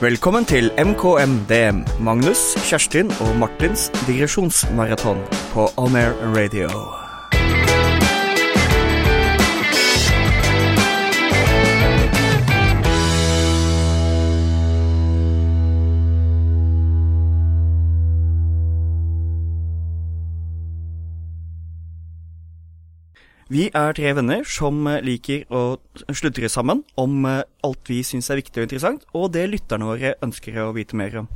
Velkommen til MKMDM, Magnus, Kjerstin og Martins digresjonsmaraton på On Air Radio. Vi er tre venner som liker å sludre sammen om eh, alt vi syns er viktig og interessant, og det lytterne våre ønsker å vite mer om.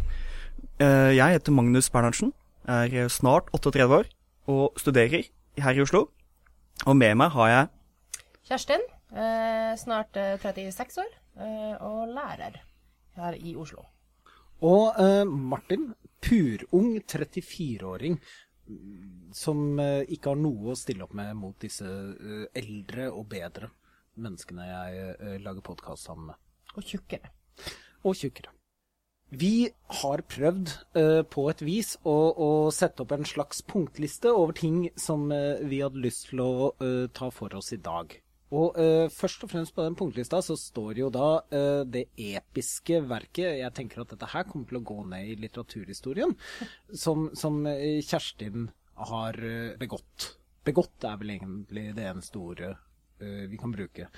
Eh, Jeg heter Magnus Bernhardsen, er snart 38 år og studerer her i Oslo. Og med meg har jeg Kjerstin, eh, snart eh, 36 år, eh, og lærer her i Oslo. Og eh, Martin, purung 34-åring, mm, som eh, ikke har noe å stille opp med mot disse eh, eldre og bedre menneskene jeg eh, lager podkast sammen med. Og tjukkere. Og tjukkere. Vi har prøvd uh, på et vis å, å sette opp en slags punktliste over ting som uh, vi hadde lyst til å uh, ta for oss i dag. Og uh, først og fremst på den punktlista så står jo da uh, det episke verket Jeg tenker at dette her kommer til å gå ned i litteraturhistorien, som, som eh, Kjerstin har begått. Begått er vel egentlig det eneste ordet uh, vi kan bruke.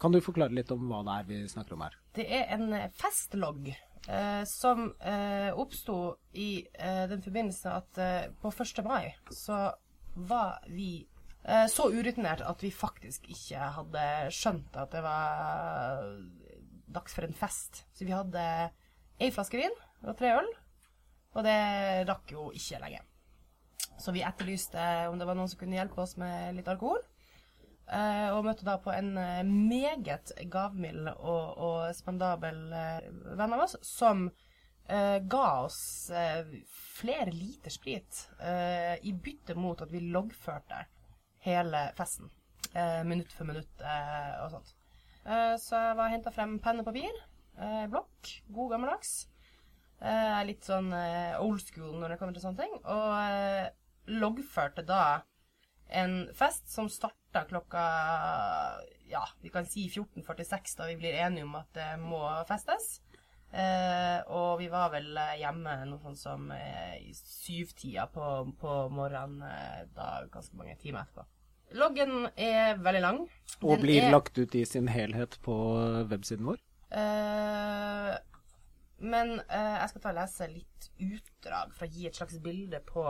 Kan du forklare litt om hva det er vi snakker om her? Det er en festlogg eh, som eh, oppsto i eh, den forbindelse at eh, på 1. mai så var vi så urutinert at vi faktisk ikke hadde skjønt at det var dags for en fest. Så vi hadde ei flaske vin og tre øl, og det rakk jo ikke lenge. Så vi etterlyste om det var noen som kunne hjelpe oss med litt alkohol. Eh, og møtte da på en eh, meget gavmild og, og spandabel eh, venn av oss som Uh, ga oss uh, flere liter sprit uh, i bytte mot at vi loggførte hele festen. eh, minutt for minutt eh, og sånt. Eh, så jeg var henta frem penn og papir. blokk. God gammeldags. Jeg er litt sånn old school når det kommer til sånne ting. Og loggførte da en fest som starta klokka ja, vi kan si 14.46, da vi blir enige om at det må festes. Og vi var vel hjemme noe sånt som i syvtida på, på morgenen da ganske mange timer etterpå. Loggen er veldig lang. Og Den blir er- lagt ut i sin helhet på websiden vår. Uh, men uh, jeg skal ta og lese litt utdrag for å gi et slags bilde på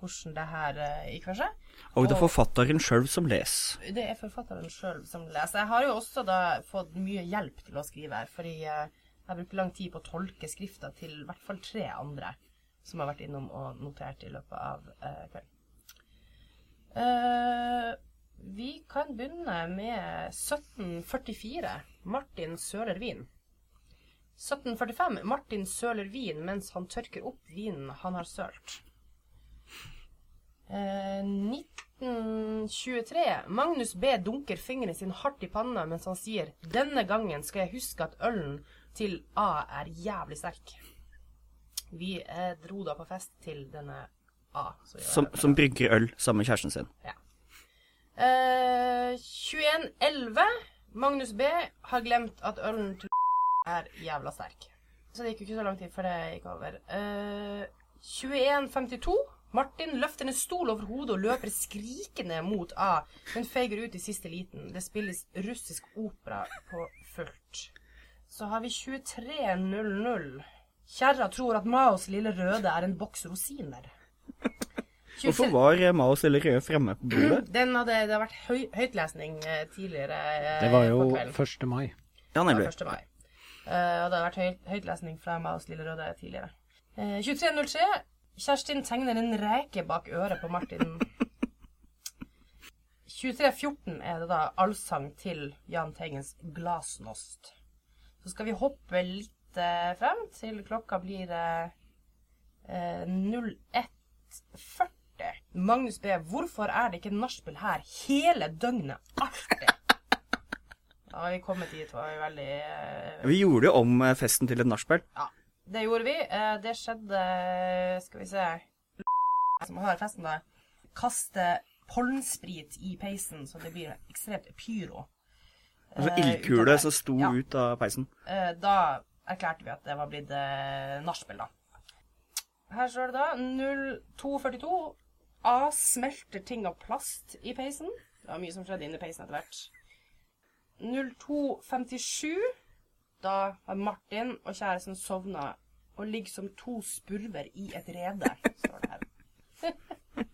hvordan det her uh, gikk for seg. Og det er forfatteren sjøl som leser. Det er forfatteren sjøl som leser. Jeg har jo også da fått mye hjelp til å skrive her, fordi eh, jeg har brukt lang tid på å tolke skrifta til i hvert fall tre andre som har vært innom og notert i løpet av eh, kvelden. Eh, vi kan begynne med 1744. Martin søler vin. 1745. Martin søler vin mens han tørker opp vinen han har sølt. Uh, 1923. Magnus B. dunker fingeren sin hardt i panna mens han sier 'Denne gangen skal jeg huske at ølen til A er jævlig sterk'. Vi eh, dro da på fest til denne A. så vi var Som, som brygger øl sammen med kjæresten sin. Eh, 2111. Magnus B. har glemt at ølen til er jævla sterk. Så det gikk jo ikke så lang tid før det gikk over. Uh, 2152. Martin løfter en stol over hodet og løper skrikende mot A, men feiger ut i siste liten. Det spilles russisk opera på fullt. Så har vi 23.00. Kjerra tror at Maos lille røde er en boks rosiner. Hvorfor var Mao stille Røde fremme på bordet? Den hadde, det har vært høy, høytlesning tidligere tidligere eh, Det var jo 1. mai. Ja, nemlig. 1. mai. Uh, og det har vært høy, høytlesning fra Maos Lille Røde tidligere. Uh, 23.03. Kjerstin tegner en reke bak øret på Martin. 23.14 er det da allsang til Jahn Teigens Glasnost. Så skal vi hoppe litt uh, frem til klokka blir eh, eh, 01.40. Magnus B. Hvorfor er det ikke nachspiel her hele døgnet? Alltid. Da har vi kommet dit, var vi veldig eh, Vi gjorde jo om eh, festen til et nachspiel. Ja, det gjorde vi. Eh, Det skjedde Skal vi se Som har festen, da. Kaste pollensprit i peisen, så det blir ekstremt pyro. Altså Eh, ildkule utover. som sto Ja. ut av peisen. Eh, Da erklærte vi at det var blitt eh, nachspiel, da. Her står det da 0242. A smelter ting av plast i peisen. Det var mye som skjedde inni peisen etter hvert. 0257. Da har Martin og kjæresten sovna og ligger som to spurver i et rede, står det her.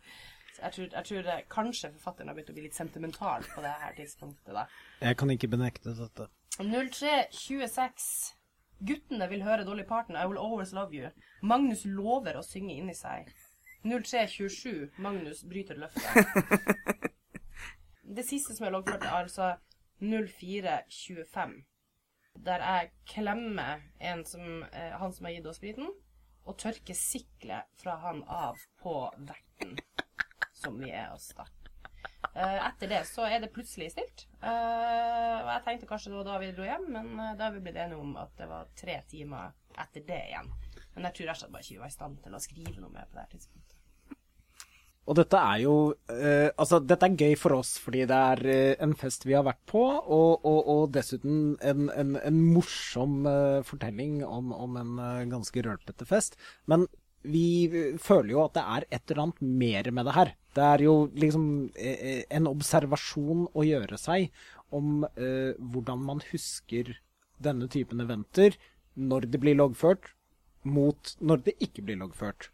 Jeg tror, jeg tror kanskje forfatteren har begynt å bli litt sentimental på det her tidspunktet. da. Jeg kan ikke benekte dette. 0326. Guttene vil høre Dolly Parton, I Will Always Love You. Magnus lover å synge inni seg. 0327. Magnus bryter løftet. Det siste som er loggført, er altså 0425. Der jeg klemmer som, eh, han som har gitt oss spriten, og tørker siklet fra han av på verten som vi er hos, da. Eh, etter det så er det plutselig stilt. Eh, og jeg tenkte kanskje det var da vi dro hjem, men eh, da har vi blitt enige om at det var tre timer etter det igjen. Men jeg tror rett og bare ikke vi var i stand til å skrive noe mer på det her tidspunktet. Og dette er jo eh, Altså, dette er gøy for oss fordi det er eh, en fest vi har vært på, og, og, og dessuten en, en, en morsom eh, fortelling om, om en ganske rølpete fest. Men vi føler jo at det er et eller annet mer med det her. Det er jo liksom eh, eh, en observasjon å gjøre seg om eh, hvordan man husker denne typen eventer når det blir loggført, mot når det ikke blir loggført.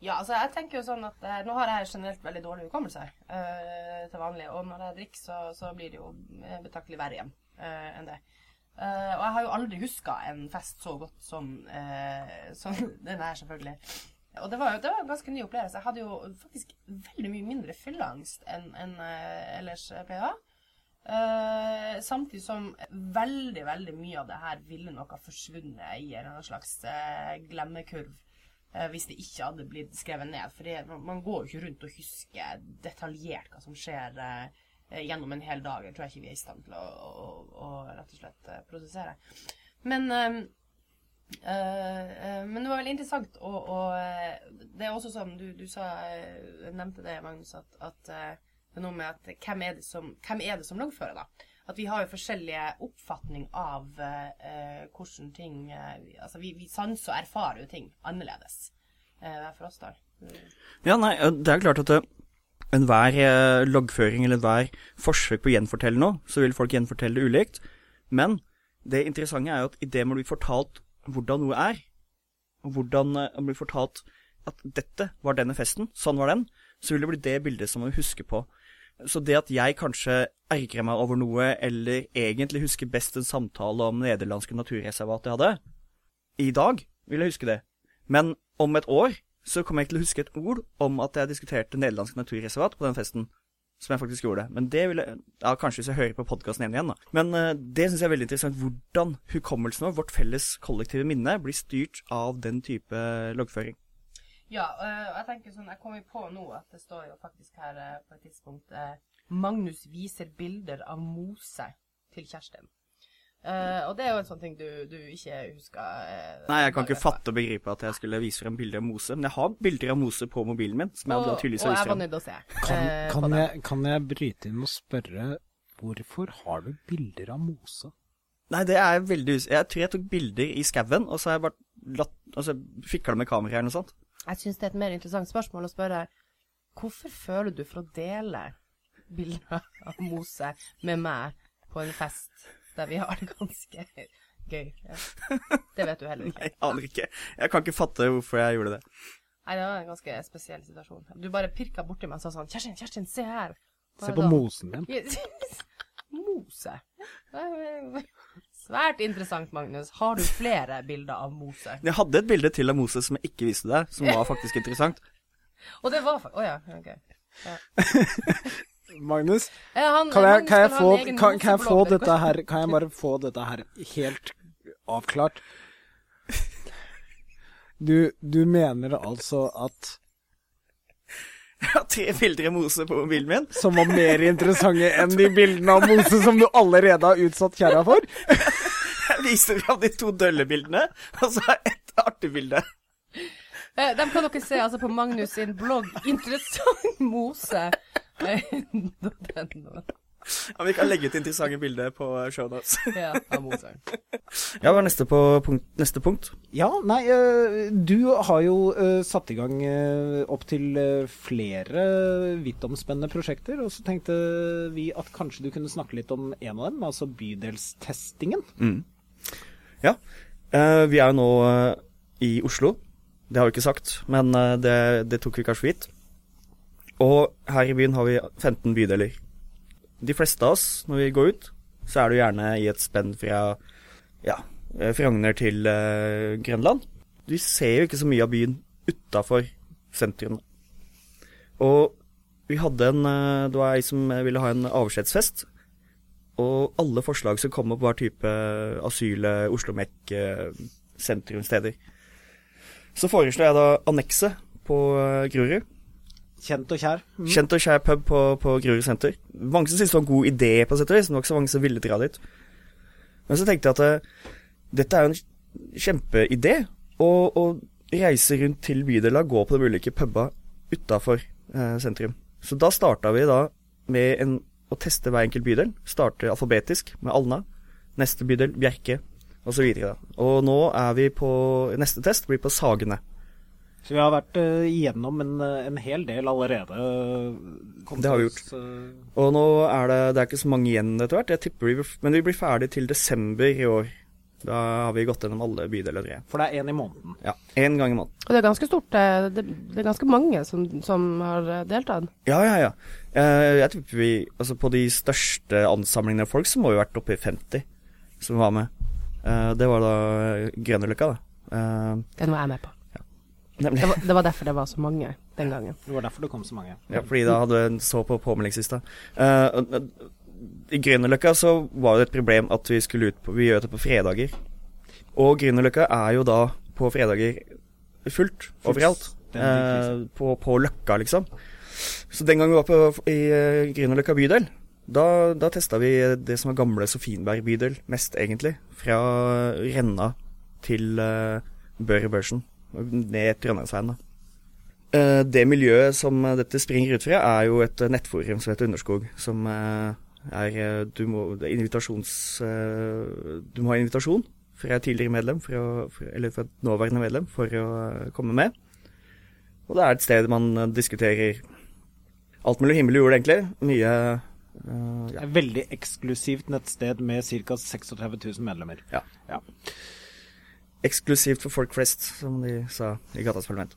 Ja, altså jeg tenker jo sånn at eh, Nå har jeg generelt veldig dårlig hukommelse eh, til vanlig. Og når jeg drikker, så, så blir det jo eh, betraktelig verre igjen enn det. Eh, og jeg har jo aldri huska en fest så godt som, uh, som den her, selvfølgelig. Og det var jo det var en ganske ny opplevelse. Jeg hadde jo faktisk veldig mye mindre fylleangst enn en, uh, ellers pleier å ha. Uh, samtidig som veldig, veldig mye av det her ville nok ha forsvunnet i en slags eh, glemmekurv eh, hvis det ikke hadde blitt skrevet ned. For man, går jo ikke rundt og husker detaljert hva som skjer eh, eh, gjennom en hel dag. Det tror jeg ikke vi er i stand til å, å, å rett og slett eh, prosessere. Men øh, eh, eh, men det var veldig interessant, og, og eh, det er også sånn Du, du sa, eh, nevnte det, Magnus, at, at eh, det er noe med at hvem er det som, er det som loggfører, da? At vi har jo forskjellige oppfatning av eh, hvordan ting eh, vi- Altså, vi, vi sanser og erfarer jo ting annerledes. Eh, for oss, da. Ja, nei, eh, det er klart at det- enhver eh, loggføring eller enhver forsøk på å gjenfortelle noe, så vil folk gjenfortelle det ulikt. Men det interessante er jo at idet man blir fortalt hvordan noe er, og hvordan eh, man blir fortalt at dette var denne festen, sånn var den, så vil det bli det bildet som man husker på. Så det at jeg kanskje ergrer meg over noe, eller egentlig husker best en samtale om nederlandske naturreservat jeg hadde, i dag vil jeg huske det. Men om et år så kommer jeg til å huske et ord om at jeg diskuterte nederlandsk naturreservat på den festen. Som jeg faktisk gjorde. Men det vil jeg Ja, kanskje hvis jeg hører på podkasten igjen igjen, da. Men uh, det syns jeg er veldig interessant. Hvordan hukommelsen vår, vårt felles kollektive minne, blir styrt av den type loggføring. Ja, eh, og jeg tenker sånn, jeg kommer på nå at det står jo faktisk her eh, på et tidspunkt Magnus viser bilder av Mose til Kjerstin. Eh, og det er jo en sånn ting du, du ikke husker. Uh, Nei, jeg kan ikke fatte og begripe at jeg skulle vise frem bilder av Mose. Men jeg har bilder av Mose på mobilen min, som jeg Og, tydeligvis og har jeg vist var frem. nødt til å se. Kan, eh, kan, jeg, kan jeg bryte inn og spørre hvorfor har du bilder av Mose? Nei, det er veldig us... Jeg tror jeg tok bilder i skauen, og så har jeg bare latt Altså fikla med kamera eller noe sånt. Jeg syns det er et mer interessant spørsmål å spørre hvorfor føler du for å dele bilder av Mose med meg på en fest der vi har det ganske gøy? Ja. Det vet du heller ikke. Jeg aner ikke. Jeg kan ikke fatte hvorfor jeg gjorde det. Nei, det var en ganske spesiell situasjon. Du bare pirka borti meg og sa sånn Kjerstin, Kjerstin, se her. Bare Se på da? mosen din. Mose. Svært interessant, Magnus. Har du flere bilder av Mose? Jeg hadde et bilde til av Mose som jeg ikke viste deg, som var faktisk interessant. Og det var faktisk... Å ja, ok. Magnus, han- kan jeg, kan jeg, få, kan, kan jeg få dette her Kan jeg bare få dette her helt avklart? Du, du mener altså at Jeg har tre bilder av Mose på mobilen min. som var mer interessante enn de bildene av Mose som du allerede har utsatt kjerra for? Jeg viste fram de to døllebildene, og så et artig bilde. Eh, Dem kan dere se altså på Magnus sin blogg 'Interessant mose'. Eh, .no. Ja, Vi kan legge ut interessante bilder på. Ja, av Mozart. Ja, hva er neste, på punkt, neste punkt? Ja, nei, eh, du har jo eh, satt i gang uh, opptil flere vittomspennende prosjekter, og så tenkte vi at kanskje du kunne snakke litt om en av dem, altså bydelstestingen. Mm. Ja. eh, vi er jo nå eh, i Oslo. Det har vi ikke sagt, men eh, det, det tok vi kanskje for gitt. Og her i byen har vi 15 bydeler. De fleste av oss, når vi går ut, så er jo gjerne i et spenn fra ja, eh, Frogner til uh, Grønland. Vi ser jo ikke så mye av byen utafor sentrum. Og vi hadde en eh, Det var ei som ville ha en avskjedsfest. Og alle forslag som kom opp, var type asyl, Oslo Mek, eh, sentrumssteder. Så foreslo jeg da annekset på Grorud. Kjent og kjær. Mm. Kjent og kjær pub på, på Grorud senter. Mange som syntes det var en god idé, på sett og vis. men Det var ikke så mange som ville dra dit. Men så tenkte jeg at eh, dette er jo en kjempeidé. Å reise rundt til bydeler, gå på de ulike puba utafor eh, sentrum. Så da starta vi da med en, å teste hver enkelt bydel. Starte alfabetisk med Alna. Neste bydel Bjerke, osv. Og nå er vi på Neste test blir på Sagene. Så vi har vært uh, igjennom en, eh, en hel del allerede. Kom Det har vi gjort. eh, Og nå er det, det er ikke så mange igjen etter hvert. Jeg tipper vi, men vi blir ferdig til desember i år. Da har vi gått gjennom alle bydeler, tre. for det er én i måneden. Ja, én gang i måneden. Og det er ganske stort. eh, Det, det er ganske mange som, som har eh, deltatt. Ja, ja, ja. Eh, jeg tipper vi Altså, på de største ansamlingene av folk, så må vi ha vært oppe i 50 som var med. Eh, det var da Grønnerløkka, da. Eh, Den var jeg med på. Det var, det var derfor det var så mange den gangen. Det var derfor det kom så mange. Ja, fordi da hadde en så på påmeldingslista. Uh, I Grünerløkka så var det et problem at vi skulle ut på Vi gjør det på fredager. Og Grünerløkka er jo da på fredager fullt overalt. Eh, på, på Løkka, liksom. Så den gangen vi var på, i uh, Grünerløkka bydel, da, da testa vi det som var gamle Sofienberg bydel mest, egentlig. Fra Renna til uh, Børre-Børsen. og Ned Trondheimsveien, da. Eh, det miljøet som eh, dette springer ut fra, er jo et eh, nettforum som heter Underskog. Som er Du må invitasjons... du må ha invitasjon fra et tidligere medlem, for, eller fra et nåværende medlem, for å komme med. Og det er et sted man diskuterer alt mulig himmel og jord, egentlig. Mye uh, ja. Et veldig eksklusivt nettsted med ca. 36 000 medlemmer. Ja. Ja. Eksklusivt for folk flest, som de sa i Gatas Parlament.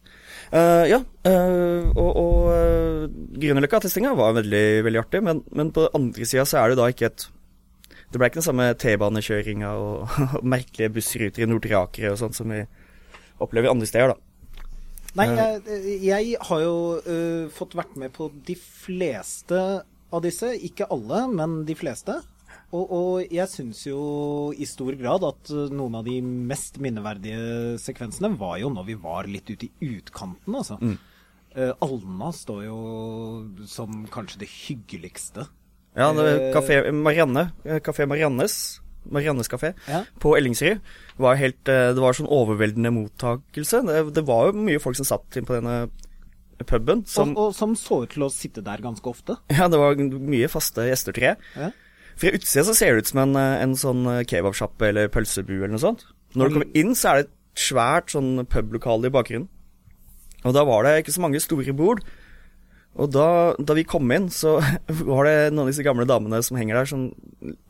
Uh, ja, uh, og, og uh, Grünerløkka-testinga var veldig, veldig artig, men, men på andre sida så er det da ikke et Det ble ikke den samme T-banekjøringa og, og merkelige bussruter i Nordre Aker og sånt som vi opplever andre steder, da. Nei, jeg, jeg har jo uh, fått vært med på de fleste av disse. Ikke alle, men de fleste. Og, og jeg syns jo i stor grad at noen av de mest minneverdige sekvensene var jo når vi var litt ute i utkanten, altså. Eh, Alna står jo som kanskje det hyggeligste. Ja, det Eh. Kafé Marianne, eh, Kafé Mariannes, Mariannes kafé Ja. på Ellingsrud, var helt eh, Det var sånn overveldende mottakelse. Det, det var jo mye folk som satt inn på denne puben. Som, og, og som så ut til å sitte der ganske ofte. Ja, det var mye faste gjester, tror jeg. Ja. Fra utsida så ser det ut som en, eh, en sånn eh, kebabsjappe eller pølsebu eller noe sånt. Når du kommer inn, så er det et svært sånn publokale i bakgrunnen. Og da var det ikke så mange store bord. Og da, da vi kom inn, så var det noen av disse gamle damene som henger der, som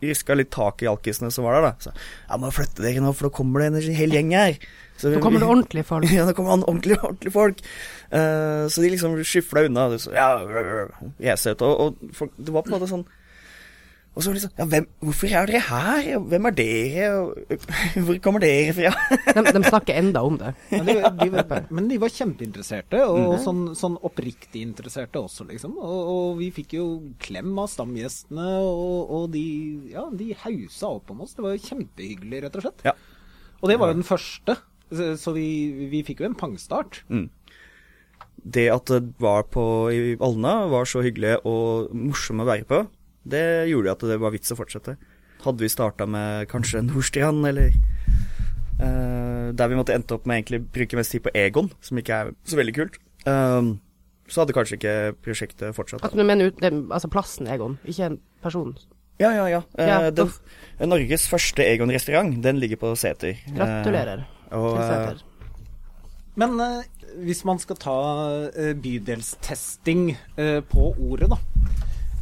ryska litt tak i alkisene som var der, da. Så ja, må flytte dere nå, for da kommer det en hel gjeng her. Så Nå kommer det ordentlige folk. ja, det kommer an ordentlige, ordentlige folk. Uh, så de liksom skyfla unna. og Så, ja, ut. Og, og folk, det var på en måte sånn Og så liksom Ja, hvem, hvorfor er dere her? Hvem er dere? Og, Hvor kommer dere fra? De, de snakker enda om det. Men de, de, var- men de var kjempeinteresserte, og sånn, sånn oppriktig interesserte også, liksom. Og, og vi fikk jo klem av stamgjestene, og, og de, ja, de hausa opp om oss. Det var jo kjempehyggelig, rett og slett. Ja. Og det var jo den første, så så vi, vi fikk jo en pangstart. Det at det var på i Alna, var så hyggelig og morsom å være på, det gjorde at det var vits å fortsette. Hadde vi starta med kanskje Nordstrand, eller uh, Der vi måtte endte opp med egentlig bruke mest tid på Egon, som ikke er så veldig kult, Um, så hadde kanskje ikke prosjektet fortsatt. At du mener ut, det, altså plassen Egon, ikke en person? Ja, ja, ja. ja uh, den, Norges første Egon-restaurant, den ligger på Seter. Gratulerer Gratulerer. og, til eh, Men eh, hvis man skal ta eh, bydelstesting eh, på ordet, da.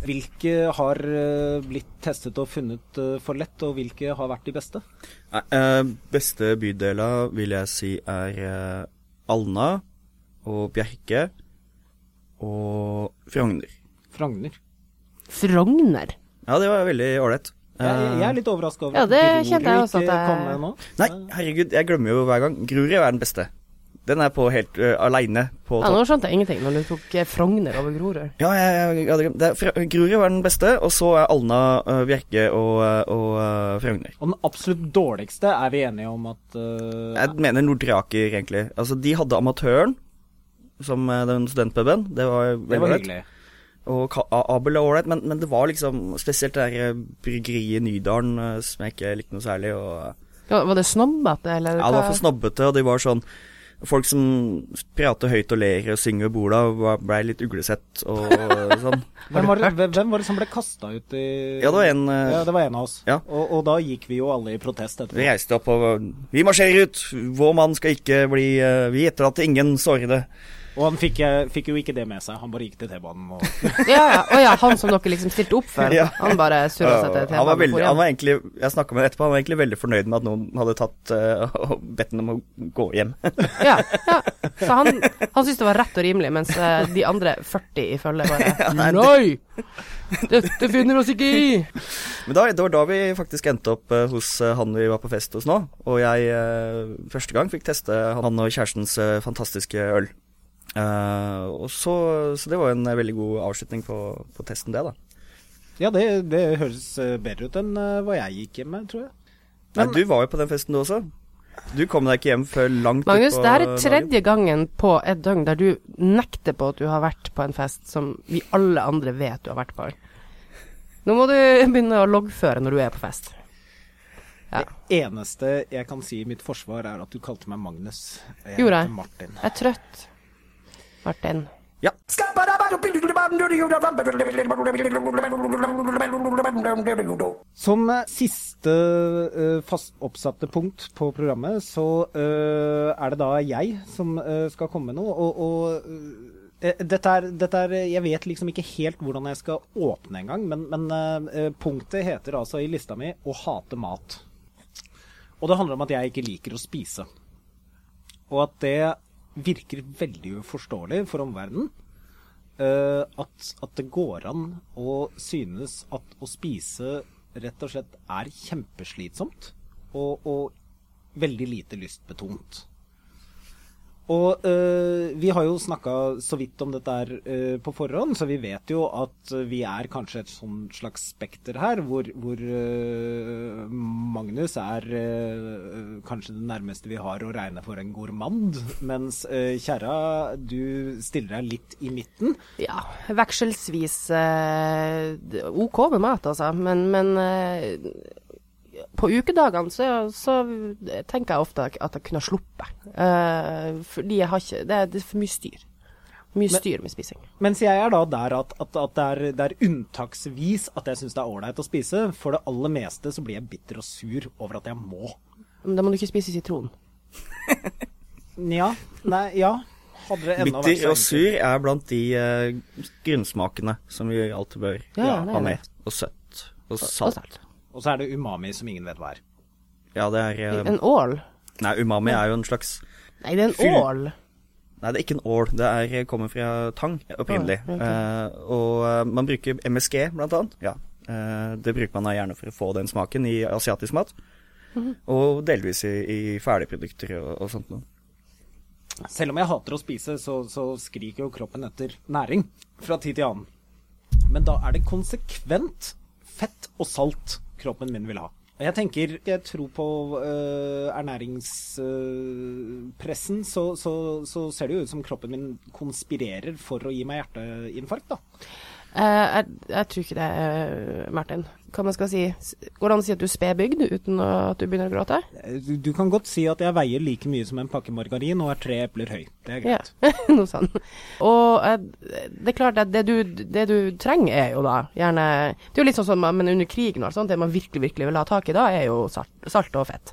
Hvilke har eh, blitt testet og funnet eh, for lett, og hvilke har vært de beste? Nei, eh, beste bydeler vil jeg si er eh, Alna og Bjerke og Frogner. Frogner. Frogner? Ja, det var veldig ålreit. Jeg, jeg er litt overraska over Ja, det at Grorud ikke kom med nå. Nei, herregud, jeg glemmer jo hver gang. Grorud er den beste. Den er på helt uh, aleine på Ja, nå skjønte jeg ingenting når du tok eh, Frogner over Grorud. Ja, jeg, jeg, jeg. Det Fra- Grorud var den beste, og så er Alna, uh, Bjerke og, og uh, Frogner. Og den absolutt dårligste er vi enige om at uh, Jeg mener Nordraker, egentlig. Altså, de hadde Amatøren som den studentpuben. Det var Det veldig var ålreit. Og Abel er ålreit, men, men det var liksom spesielt det der bryggeriet Nydalen uh, som jeg ikke likte noe særlig. Og, Ja, var det snobbete, eller? ja, det var for snobbete, og de var sånn Folk som prater høyt og ler og synger ved borda, ble blei litt uglesett og sånn. Hvem var, det, hvem var det som ble kasta ut i Ja, det var en uh, Ja, det var en av oss. Ja. Og, og da gikk vi jo alle i protest Vi reiste opp og Vi marsjerer ut! Vår mann skal ikke bli uh, Vi etterlater ingen sårede. Og han fikk, eh, fikk jo ikke det med seg, han bare gikk til T-banen og Ja, ja. Å ja, han som dere liksom stilte opp for. Ja. Han bare surra seg til han var TV-en veldig, han var egentlig Jeg snakka med ham etterpå, han var egentlig veldig fornøyd med at noen hadde tatt uh, og bedt ham om å gå hjem. Ja, ja. Så han, han syntes det var rett og rimelig, mens eh, de andre 40 i følget bare Nei! Dette finner vi oss ikke i! Men da, det var da vi faktisk endte opp hos han vi var på fest hos nå. Og jeg første gang fikk teste han og kjærestens fantastiske øl. Eh, og så, så det var en eh, veldig god avslutning på, på testen, det, da. Ja, det, det høres eh, bedre ut enn hva jeg gikk hjem med, tror jeg. Nei, du var jo på den festen du også. Du kom deg ikke hjem før langt Magnus, utpå det her er dagen. tredje gangen på et døgn der du nekter på at du har vært på en fest som vi alle andre vet du har vært på. Nå må du begynne å loggføre når du er på fest. Ja. Det eneste jeg kan si i mitt forsvar, er at du kalte meg Magnus. Jeg Gjorde jeg? Martin. Jeg er trøtt. Martin. Ja. Som eh, siste eh, fast oppsatte punkt på programmet, så eh, er det da jeg som skal komme med noe. Og, og dette, er, dette er Jeg vet liksom ikke helt hvordan jeg skal åpne engang, men, men punktet heter altså i lista mi 'å hate mat'. Og det handler om at jeg ikke liker å spise. Og at det virker veldig uforståelig for omverdenen. Uh, at, at det går an å synes at å spise rett og slett er kjempeslitsomt og, og veldig lite lystbetont. Og øh, vi har jo snakka så vidt om dette her øh, på forhånd, så vi vet jo at vi er kanskje et sånn slags spekter her, hvor, hvor øh, Magnus er kanskje det nærmeste vi har å regne for en gourmand, mens uh, Kjerra, du stiller deg litt i midten. Ja, vekselsvis OK med mat, altså. Men, men på ukedagene så, så tenker jeg ofte at jeg kunne ha sluppet. Uh, fordi jeg har ikke det er, det er for mye styr. Mye styr med spising. Mens jeg er da der at, at, at det, er, det er unntaksvis at jeg syns det er ålreit å spise. For det aller meste så blir jeg bitter og sur over at jeg må. Men da må du ikke spise sitron. Nja. Nei, ja. Hadde det enda Bitter og sur er blant de uh, grunnsmakene som vi alltid bør Ja, ja, ha med. Og søtt. Og Og salt. Og så er det umami som ingen vet hva er. Ja, det er eh, En ål? Nei, umami er jo en slags Nei, det er en Fyll- ål. Nei, det er ikke en ål. Det er, kommer fra tang opprinnelig. Ah, ok. Eh, og eh, man bruker MSG, blant annet. Ja. Eh, det bruker man da gjerne for å få den smaken i asiatisk mat. Mhm. Og delvis i, i ferdigprodukter og, og sånt noe. Selv om jeg hater å spise, så, så skriker jo kroppen etter næring fra tid til annen. Men da er det konsekvent fett og salt kroppen min vil ha. Jeg tenker, jeg tror på øh, ernæringspressen, så, så, så ser det jo ut som kroppen min konspirerer for å gi meg hjerteinfarkt, da. Eh, jeg, jeg tror ikke det, eh, Martin. Hva man skal si? Går det an å si at du er spedbygd uten at du begynner å gråte? Du, du kan godt si at jeg veier like mye som en pakke margarin og er tre epler høy. Det er Ja, greit. noe sånt. Og eh, det er klart at det du, det du trenger er jo da gjerne Det er jo litt sånn som men under krigen og alt sånt, det man virkelig, virkelig vil ha tak i da, er jo salt, salt og fett.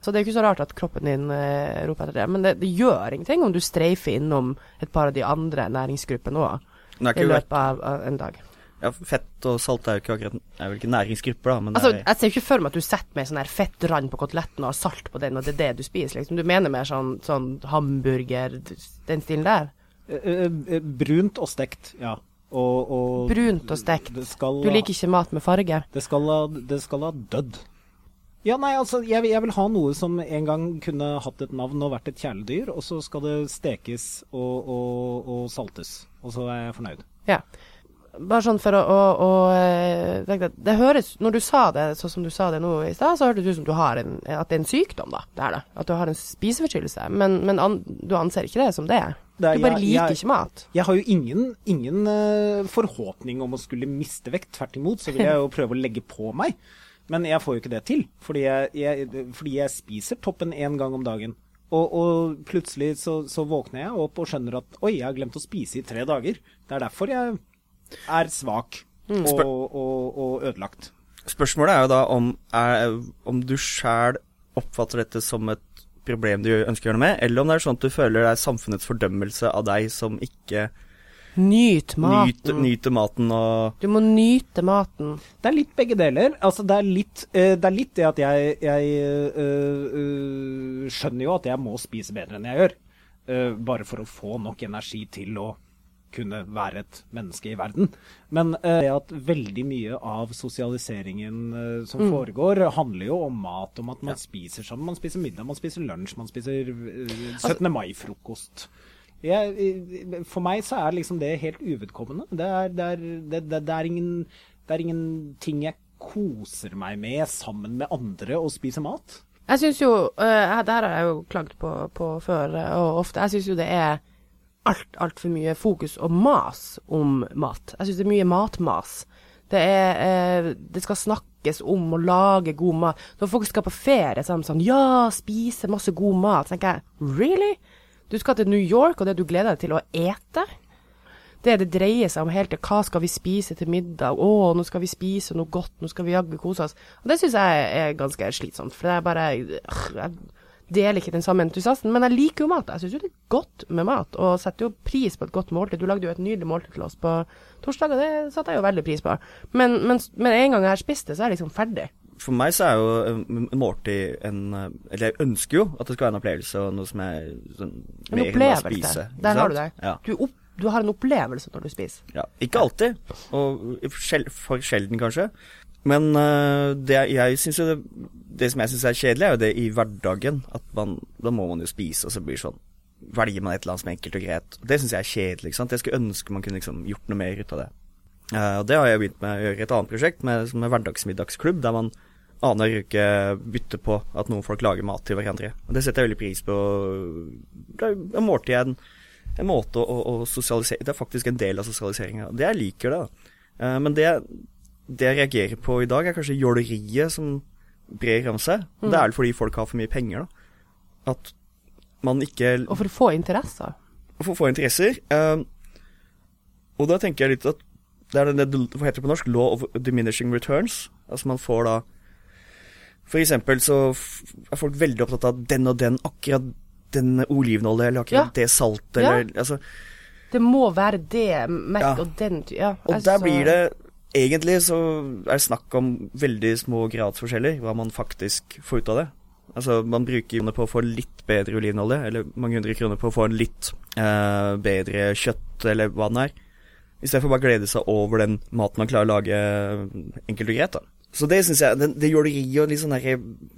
Så det er jo ikke så rart at kroppen din eh, roper etter det. Men det, det gjør ingenting om du streifer innom et par av de andre næringsgruppene òg i løpet av, av en dag. ja, Fett og salt er jo ikke akkurat er vel ikke næringsgrupper, da, men Altså, det er, jeg ser ikke for meg at du setter med sånn her fettrand på koteletten og har salt på den, og det er det du spiser, liksom. Du mener mer sånn, sånn hamburger, den stilen der? Eh, eh, eh, brunt og stekt, ja. Og, og Brunt og stekt. Skal, Du liker ikke mat med farge? det skal, ha, det skal ha dødd. Ja, nei, altså, jeg, jeg vil ha noe som en gang kunne hatt et navn og vært et kjæledyr, og så skal det stekes og, og, og saltes. Og så er jeg fornøyd. Ja. Bare sånn for å, å, å eh, Det høres Når du sa det sånn som du sa det nå i stad, så hørtes det ut som du har en, at det er en sykdom, da. Det er det. At du har en spiseforstyrrelse. Men, men an, du anser ikke det som det? Det du bare jeg- liker jeg- ikke mat? Jeg har jo ingen, ingen eh, forhåpning om å skulle miste vekt. Tvert imot så vil jeg jo prøve å legge på meg. Men jeg får jo ikke det til, fordi jeg, jeg, fordi jeg spiser toppen én gang om dagen. Og, og plutselig så, så våkner jeg opp og skjønner at oi, jeg har glemt å spise i tre dager. Det er derfor jeg er svak og, og, og ødelagt. Spørsmålet er jo da om, er, om du sjæl oppfatter dette som et problem du ønsker å gjøre noe med, eller om det er sånn at du føler det er samfunnets fordømmelse av deg som ikke Nyt maten. Nyt, nyte maten og Du må nyte maten. Det er litt begge deler. Altså, det, er litt, uh, det er litt det at jeg, jeg uh, uh, skjønner jo at jeg må spise bedre enn jeg gjør. bare for å få nok energi til å kunne være et menneske i verden. Men det at veldig mye av sosialiseringen som foregår, handler jo om mat. Om at man spiser sammen. Man spiser middag, man spiser lunsj, man spiser øh, 17. mai-frokost. Jeg, for meg så er liksom det helt uvedkommende. Det er, det, er, det, er ingen, det er ingenting jeg koser meg med sammen med andre og spiser mat. Jeg syns jo uh, Det her har jeg jo klagd på, på før, eh, og ofte. Jeg syns jo det er alt, altfor mye fokus og mas om mat. Jeg syns det er mye matmas. Det er eh, Det skal snakkes om å lage god mat. Når folk skal på ferie, så er de sånn Ja, spise masse god mat. Så tenker jeg Really? Du skal til New York, og det du gleder deg til å ete? Det det dreier seg om helt til hva skal vi spise til middag, å, nå skal vi spise noe godt, nå skal vi jaggu kose oss. Og det syns jeg er ganske slitsomt, for det er bare øh, Jeg deler ikke den samme entusiasten, men jeg liker jo mat. Jeg syns jo det er godt med mat, og setter jo pris på et godt måltid. Du lagde jo et nydelig måltid til oss på torsdag, og det satte jeg jo veldig pris på. Men, men, men en gang jeg har spist det, så er jeg liksom ferdig. For meg så er jo eh, en måltid en eh, Eller jeg ønsker jo at det skal være en opplevelse og noe som er sånn, En opplevelse. spise. Der har du det. Ja. Du, opp, du har en opplevelse når du spiser. Ja, ikke alltid, og sjel, for sjelden kanskje. Men uh, det jeg synes jo det, det som jeg syns er kjedelig, er jo det i hverdagen. At man, da må man jo spise, og så blir det sånn Velger man et eller annet som er enkelt og greit. Det syns jeg er kjedelig. ikke sant? Jeg skulle ønske man kunne liksom gjort noe mer ut av det. Eh, og det har jeg begynt med å gjøre i et annet prosjekt, med, som er hverdagsmiddagsklubb, der man annenhver uke bytter på at noen folk lager mat til hverandre. Og det setter jeg veldig pris på. Det er måltid en, en måte å, å, sosialisere Det er faktisk en del av sosialiseringa. Det jeg liker da. Eh, men det, det jeg reagerer på i dag, er kanskje jåleriet som brer om seg. Det er vel fordi folk har for mye penger, da. At man ikke Og for å få interesser. for å få interesser. Eh, og da tenker jeg litt at det er det, det heter på norsk? Law of diminishing returns. Altså man får da For eksempel så er folk veldig opptatt av den og den, akkurat den olivenolje, eller akkurat Ja. det saltet, Ja. eller altså Det må være det merket Ja. og den Ja. Altså. Og der blir det Egentlig så er det snakk om veldig små gradsforskjeller, hva man faktisk får ut av det. Altså, man bruker kroner på å få litt bedre olivenolje, eller mange hundre kroner på å få en litt eh, bedre kjøtt, eller hva det er. I stedet for bare å glede seg over den maten man klarer å lage eh, enkelt og greit, da. Så det syns jeg Det, det jåleriet og litt sånn derre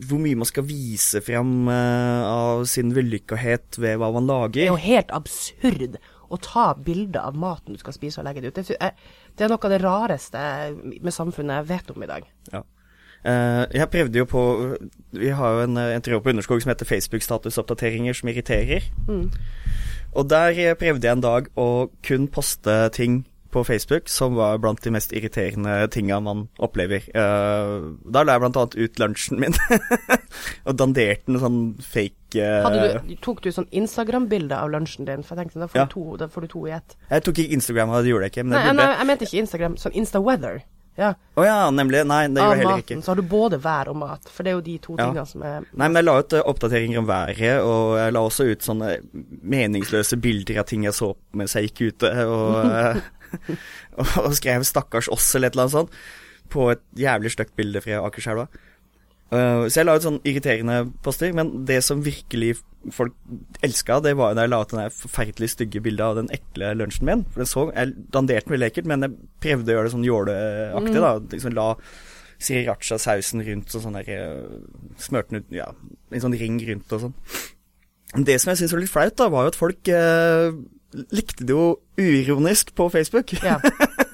Hvor mye man skal vise fram eh, av sin vellykkethet ved hva man lager. Det er jo helt absurd å ta bilder av maten du skal spise og legge det ut. Det, sy- det er noe av det rareste med samfunnet jeg vet om i dag. Ja. Eh, jeg prøvde jo på Vi har jo en, en tråd på Underskog som heter Facebook-statusoppdateringer som irriterer. Og der eh, prøvde jeg en dag å kun poste ting på Facebook som var blant de mest irriterende tinga man opplever. Uh, da la jeg blant annet ut lunsjen min, og danderte noe sånn fake uh... Du, tok du sånn Instagram-bilde av lunsjen din? For jeg tenkte, da får, Ja. du, to, da får du to i ett. Jeg tok ikke Instagram, det gjorde jeg ikke. Men Nei, jeg nei, jeg mente ikke Instagram, sånn Insta-weather. Ja, Å ja, nemlig. Nei, det gjorde jeg heller ikke. Så har du både vær og mat, for det er jo de to Ja. tingene som er Nei, men jeg la ut eh, oppdateringer om været, og jeg la også ut sånne meningsløse bilder av ting jeg så mens jeg gikk ute, og, eh, og, og skrev 'stakkars oss' eller et eller annet sånt, på et jævlig stygt bilde fra Akerselva. Eh, så jeg la ut sånn irriterende poster, men det som virkelig folk elska, det var da jeg la ut det forferdelig stygge bildet av den ekle lunsjen min. For den så, Jeg danderte den veldig ekkelt, men jeg prøvde å gjøre det sånn jåleaktig, da. Liksom la sriracha-sausen rundt og sånn der eh, Smørte den ut, ja, en sånn ring rundt og sånn. Det som jeg syns var litt flaut, da, var jo at folk eh, likte det jo uironisk på Facebook. Ja.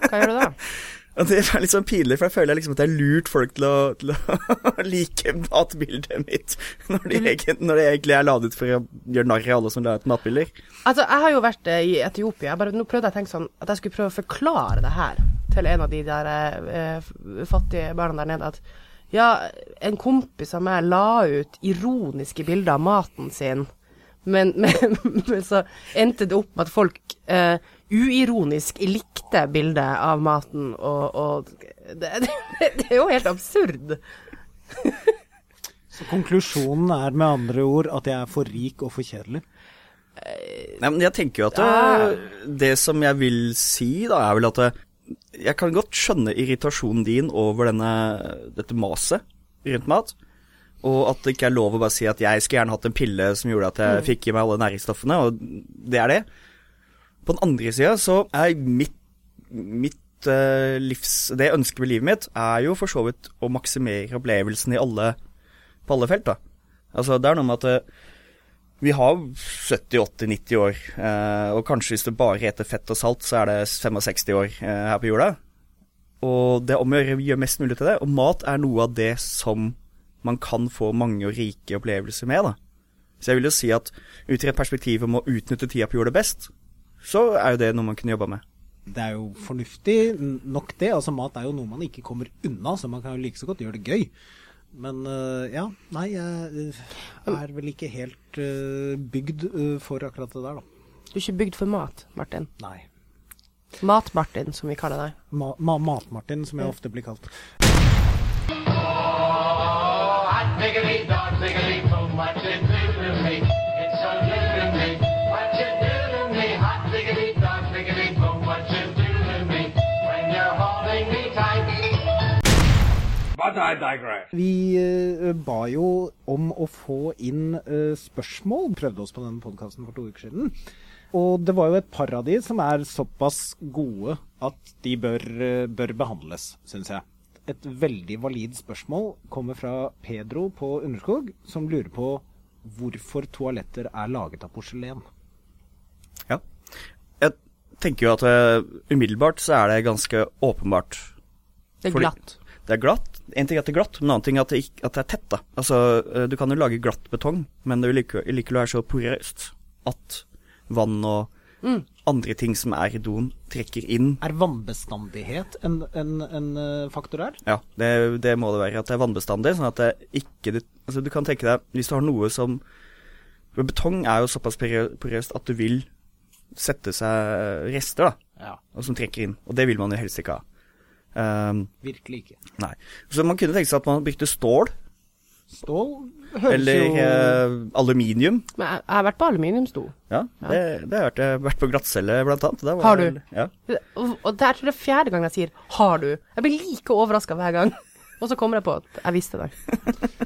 Hva gjør du da? Og det er litt sånn pinlig, for jeg føler liksom at jeg har lurt folk til å, til å like matbildet mitt, når det de egentlig er ladet for å gjøre narr av alle som la ut matbilder. Altså, jeg har jo vært eh, i Etiopia. Jeg Bare, nå prøvde jeg å tenke sånn at jeg skulle prøve å forklare det her til en av de der eh, fattige barna der nede. At ja, en kompis av meg la ut ironiske bilder av maten sin, men, men, men så endte det opp med at folk eh, uironisk likte bildet av maten, og, og det, det, det er jo helt absurd. Så konklusjonen er med andre ord at jeg er for rik og for kjedelig. Nei, men jeg tenker jo at det, det som jeg vil si, da, er vel at det, jeg kan godt skjønne irritasjonen din over denne, dette maset rundt mat. Og at det ikke er lov å bare si at jeg skulle gjerne hatt en pille som gjorde at jeg fikk i meg alle næringsstoffene, og det er det. På den andre sida så er mitt, mitt eh, livs Det jeg ønsker med livet mitt, er jo for så vidt å maksimere opplevelsen i alle, på alle felt, da. Altså, det er noe med at eh, vi har 70-80-90 år, eh, og kanskje hvis du bare eter fett og salt, så er det 65 år her på jorda. Og det er om å gjøre mest mulig til det. Og mat er noe av det som man kan få mange og rike opplevelser med, da. Så jeg vil jo si at ut fra et perspektiv om å utnytte tida på jorda best, så er jo det noe man kunne jobba med. Det er jo fornuftig nok det. Altså Mat er jo noe man ikke kommer unna, så man kan jo like så godt gjøre det gøy. Men øh, ja, nei, jeg øh, er vel ikke helt øh, bygd for akkurat det der, da. Du er ikke bygd for mat, Martin. Nei. Mat-Martin, som vi kaller deg. Ma Ma Mat-Martin, som jeg ofte blir kalt. Oh, I think it diggity I think it do so me? Vi øh, ba jo om å få inn øh, spørsmål. Prøvde oss på denne podkasten for to uker siden. Og det var jo et par av de som er såpass gode at de bør, øh, bør behandles, syns jeg. Et veldig valid spørsmål kommer fra Pedro på Underskog, som lurer på hvorfor toaletter er laget av porselen. Ja. Jeg tenker jo at eh, umiddelbart så er det ganske åpenbart. Det er Fordi- glatt. Det er glatt. En ting er at det er glatt, men en annen ting er at det, ikke, at det er tett. da. Altså, eh, Du kan jo lage glatt betong, men det vil like- likevel være så porøst at vann og andre ting som er i doen, trekker inn. Er vannbestandighet en, en, en øh, faktor her? Ja, det, det må det være. At det er vannbestandig. sånn at det ikke altså Du kan tenke deg, hvis du har noe som Betong er jo såpass porøst at du vil sette seg rester, da, Ja. og som trekker inn. Og det vil man jo helst ikke ha. Um, Virkelig ikke. nei. Så man kunne tenke seg at man brukte stål, Stål høres eller jo eh, aluminium. Men jeg, jeg har vært på aluminiumsdo. Ja, det, det har jeg hørt. Jeg har vært på glattcelle, blant annet. Har du? Ja. Og, og der tror jeg det er fjerde gang jeg sier 'har du'. Jeg blir like overraska hver gang. Og så kommer jeg på at jeg visste det.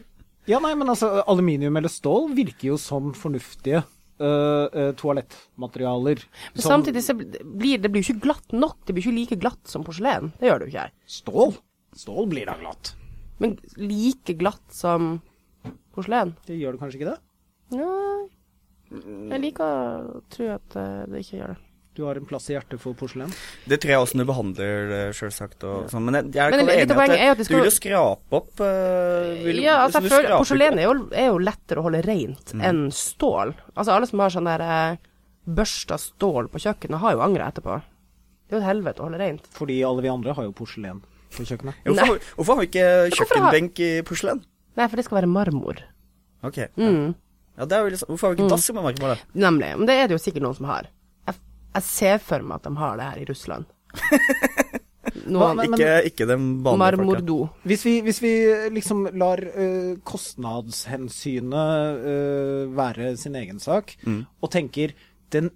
Ja, nei, men altså, aluminium eller stål virker jo som fornuftige øh, toalettmaterialer. Men Som samtidig så blir det blir jo ikke glatt nok. Det blir ikke like glatt som porselen. Det gjør det jo ikke her. Stål? Stål blir da glatt. Men like glatt som porselen? Det gjør det kanskje ikke det? Nei. Jeg liker å tro at eh, det ikke gjør det. Du har en plass i hjertet for porselen? Det tror jeg også når du behandler det, sjølsagt. Og sånn. Men jeg, jeg er Men litt enig av i at, poenget er at det, det du vil jo skrape opp uh, vil, Ja, altså, jeg føler Porselen er jo, er jo lettere å holde rent enn stål. Altså, alle som har sånn der eh, børsta stål på kjøkkenet, har jo angra etterpå. Det er jo et helvete å holde rent. Fordi alle vi andre har jo porselen på kjøkkenet. Hvorfor, hvorfor har vi ikke kjøkkenbenk i porselen? Nei, for det skal være marmor. Ok. Ja. Mm. Ja, det er jo sånn- Hvorfor har vi ikke dass i marmor, da? Nemlig. Men det er det jo sikkert noen som har. Jeg, ser for meg at de har det her i Russland. Noen Men- men- Ikke, ikke den vanlige. Hvis vi, hvis vi liksom lar uh, kostnadshensynet uh, være sin egen sak, Mm. og tenker den,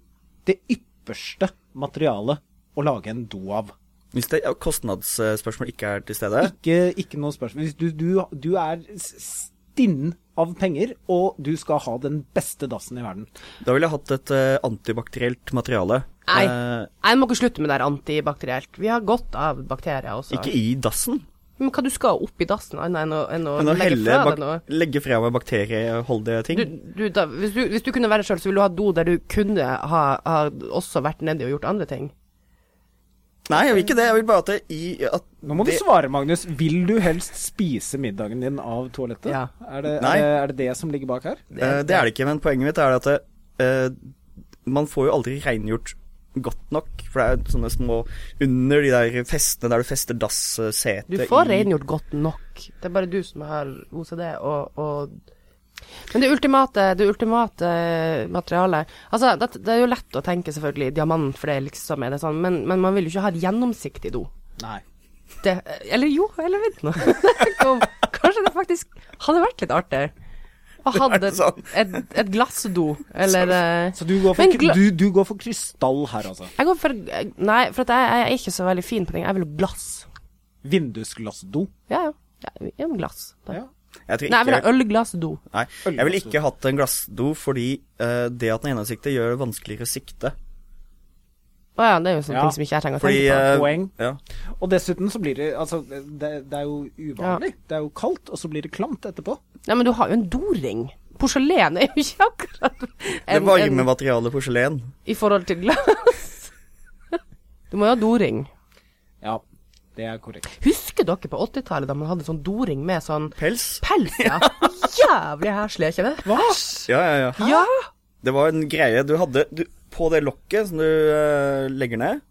det ypperste materialet å lage en do av Hvis det ja, kostnadsspørsmål ikke er til stede Ikke, ikke noe spørsmål. Hvis du, du, du er stinn av penger, og du skal ha den beste dassen i verden. Da ville jeg hatt et uh, antibakterielt materiale. Nei. Eh, Jeg må ikke slutte med det antibakterielt. Vi har godt av bakterier også. ikke i dassen, Men hva du skal opp i dassen annet enn å, enn å enn å legge fra deg noe? legge fra meg bakterieholdige ting. Du, du, da, hvis, du, hvis du kunne være sjøl, så ville du ha do der du kunne ha, ha også vært nedi og gjort andre ting. Nei, jeg vil ikke det. Jeg vil bare at det i at Nå må det, du svare, Magnus. Vil du helst spise middagen din av toalettet? Ja. Er, det, Nei. er, det, er det det som ligger bak her? Det, det er det ikke, men poenget mitt er at det, eh, man får jo aldri rengjort godt nok. For det er jo sånne små Under de der festene der du fester dassetet Du får rengjort godt nok. Det er bare du som har OCD og, og Men det ultimate, det ultimate materialet Altså, det, det er jo lett å tenke selvfølgelig diamant, for det liksom er det sånn, men, men man vil jo ikke ha et gjennomsiktig do. Nei. Det, eller jo, eller vet nå. Kanskje det faktisk hadde vært litt artig. Å hadde sånn. et, et glassdo, eller Så, Så du går for, gla- du, du går for krystall her, altså? Jeg går for Nei, for jeg, jeg er ikke så veldig fin på ting. Jeg vil ha glass. Vindusglassdo? Ja, ja. ja, ja glass. Da. Ja. Jeg ikke, Nei, jeg vil ha ølglassdo. Nei, jeg ville ikke hatt en glassdo fordi uh, det at den ene sikter gjør det vanskeligere å sikte. Å ja, det er jo sånne Ja, ting som ikke jeg trenger å tenke på. eh, Poeng. Ja. Og dessuten så blir det Altså, det, det er jo uvanlig. Det er jo kaldt, og så blir det klamt etterpå. Nei, men du har jo en doring. Porselen er jo ikke akkurat Det varme materialet porselen. i forhold til glass. Du må jo ha doring. Ja, det er korrekt. Husker dere på 80-tallet da man hadde sånn doring med sånn Pels. pels? Ja. Jævlig heslig, er ikke det? Hva? Ja, ja, ja. Ja. Det var en greie du hadde du, på det lokket som du uh, legger ned.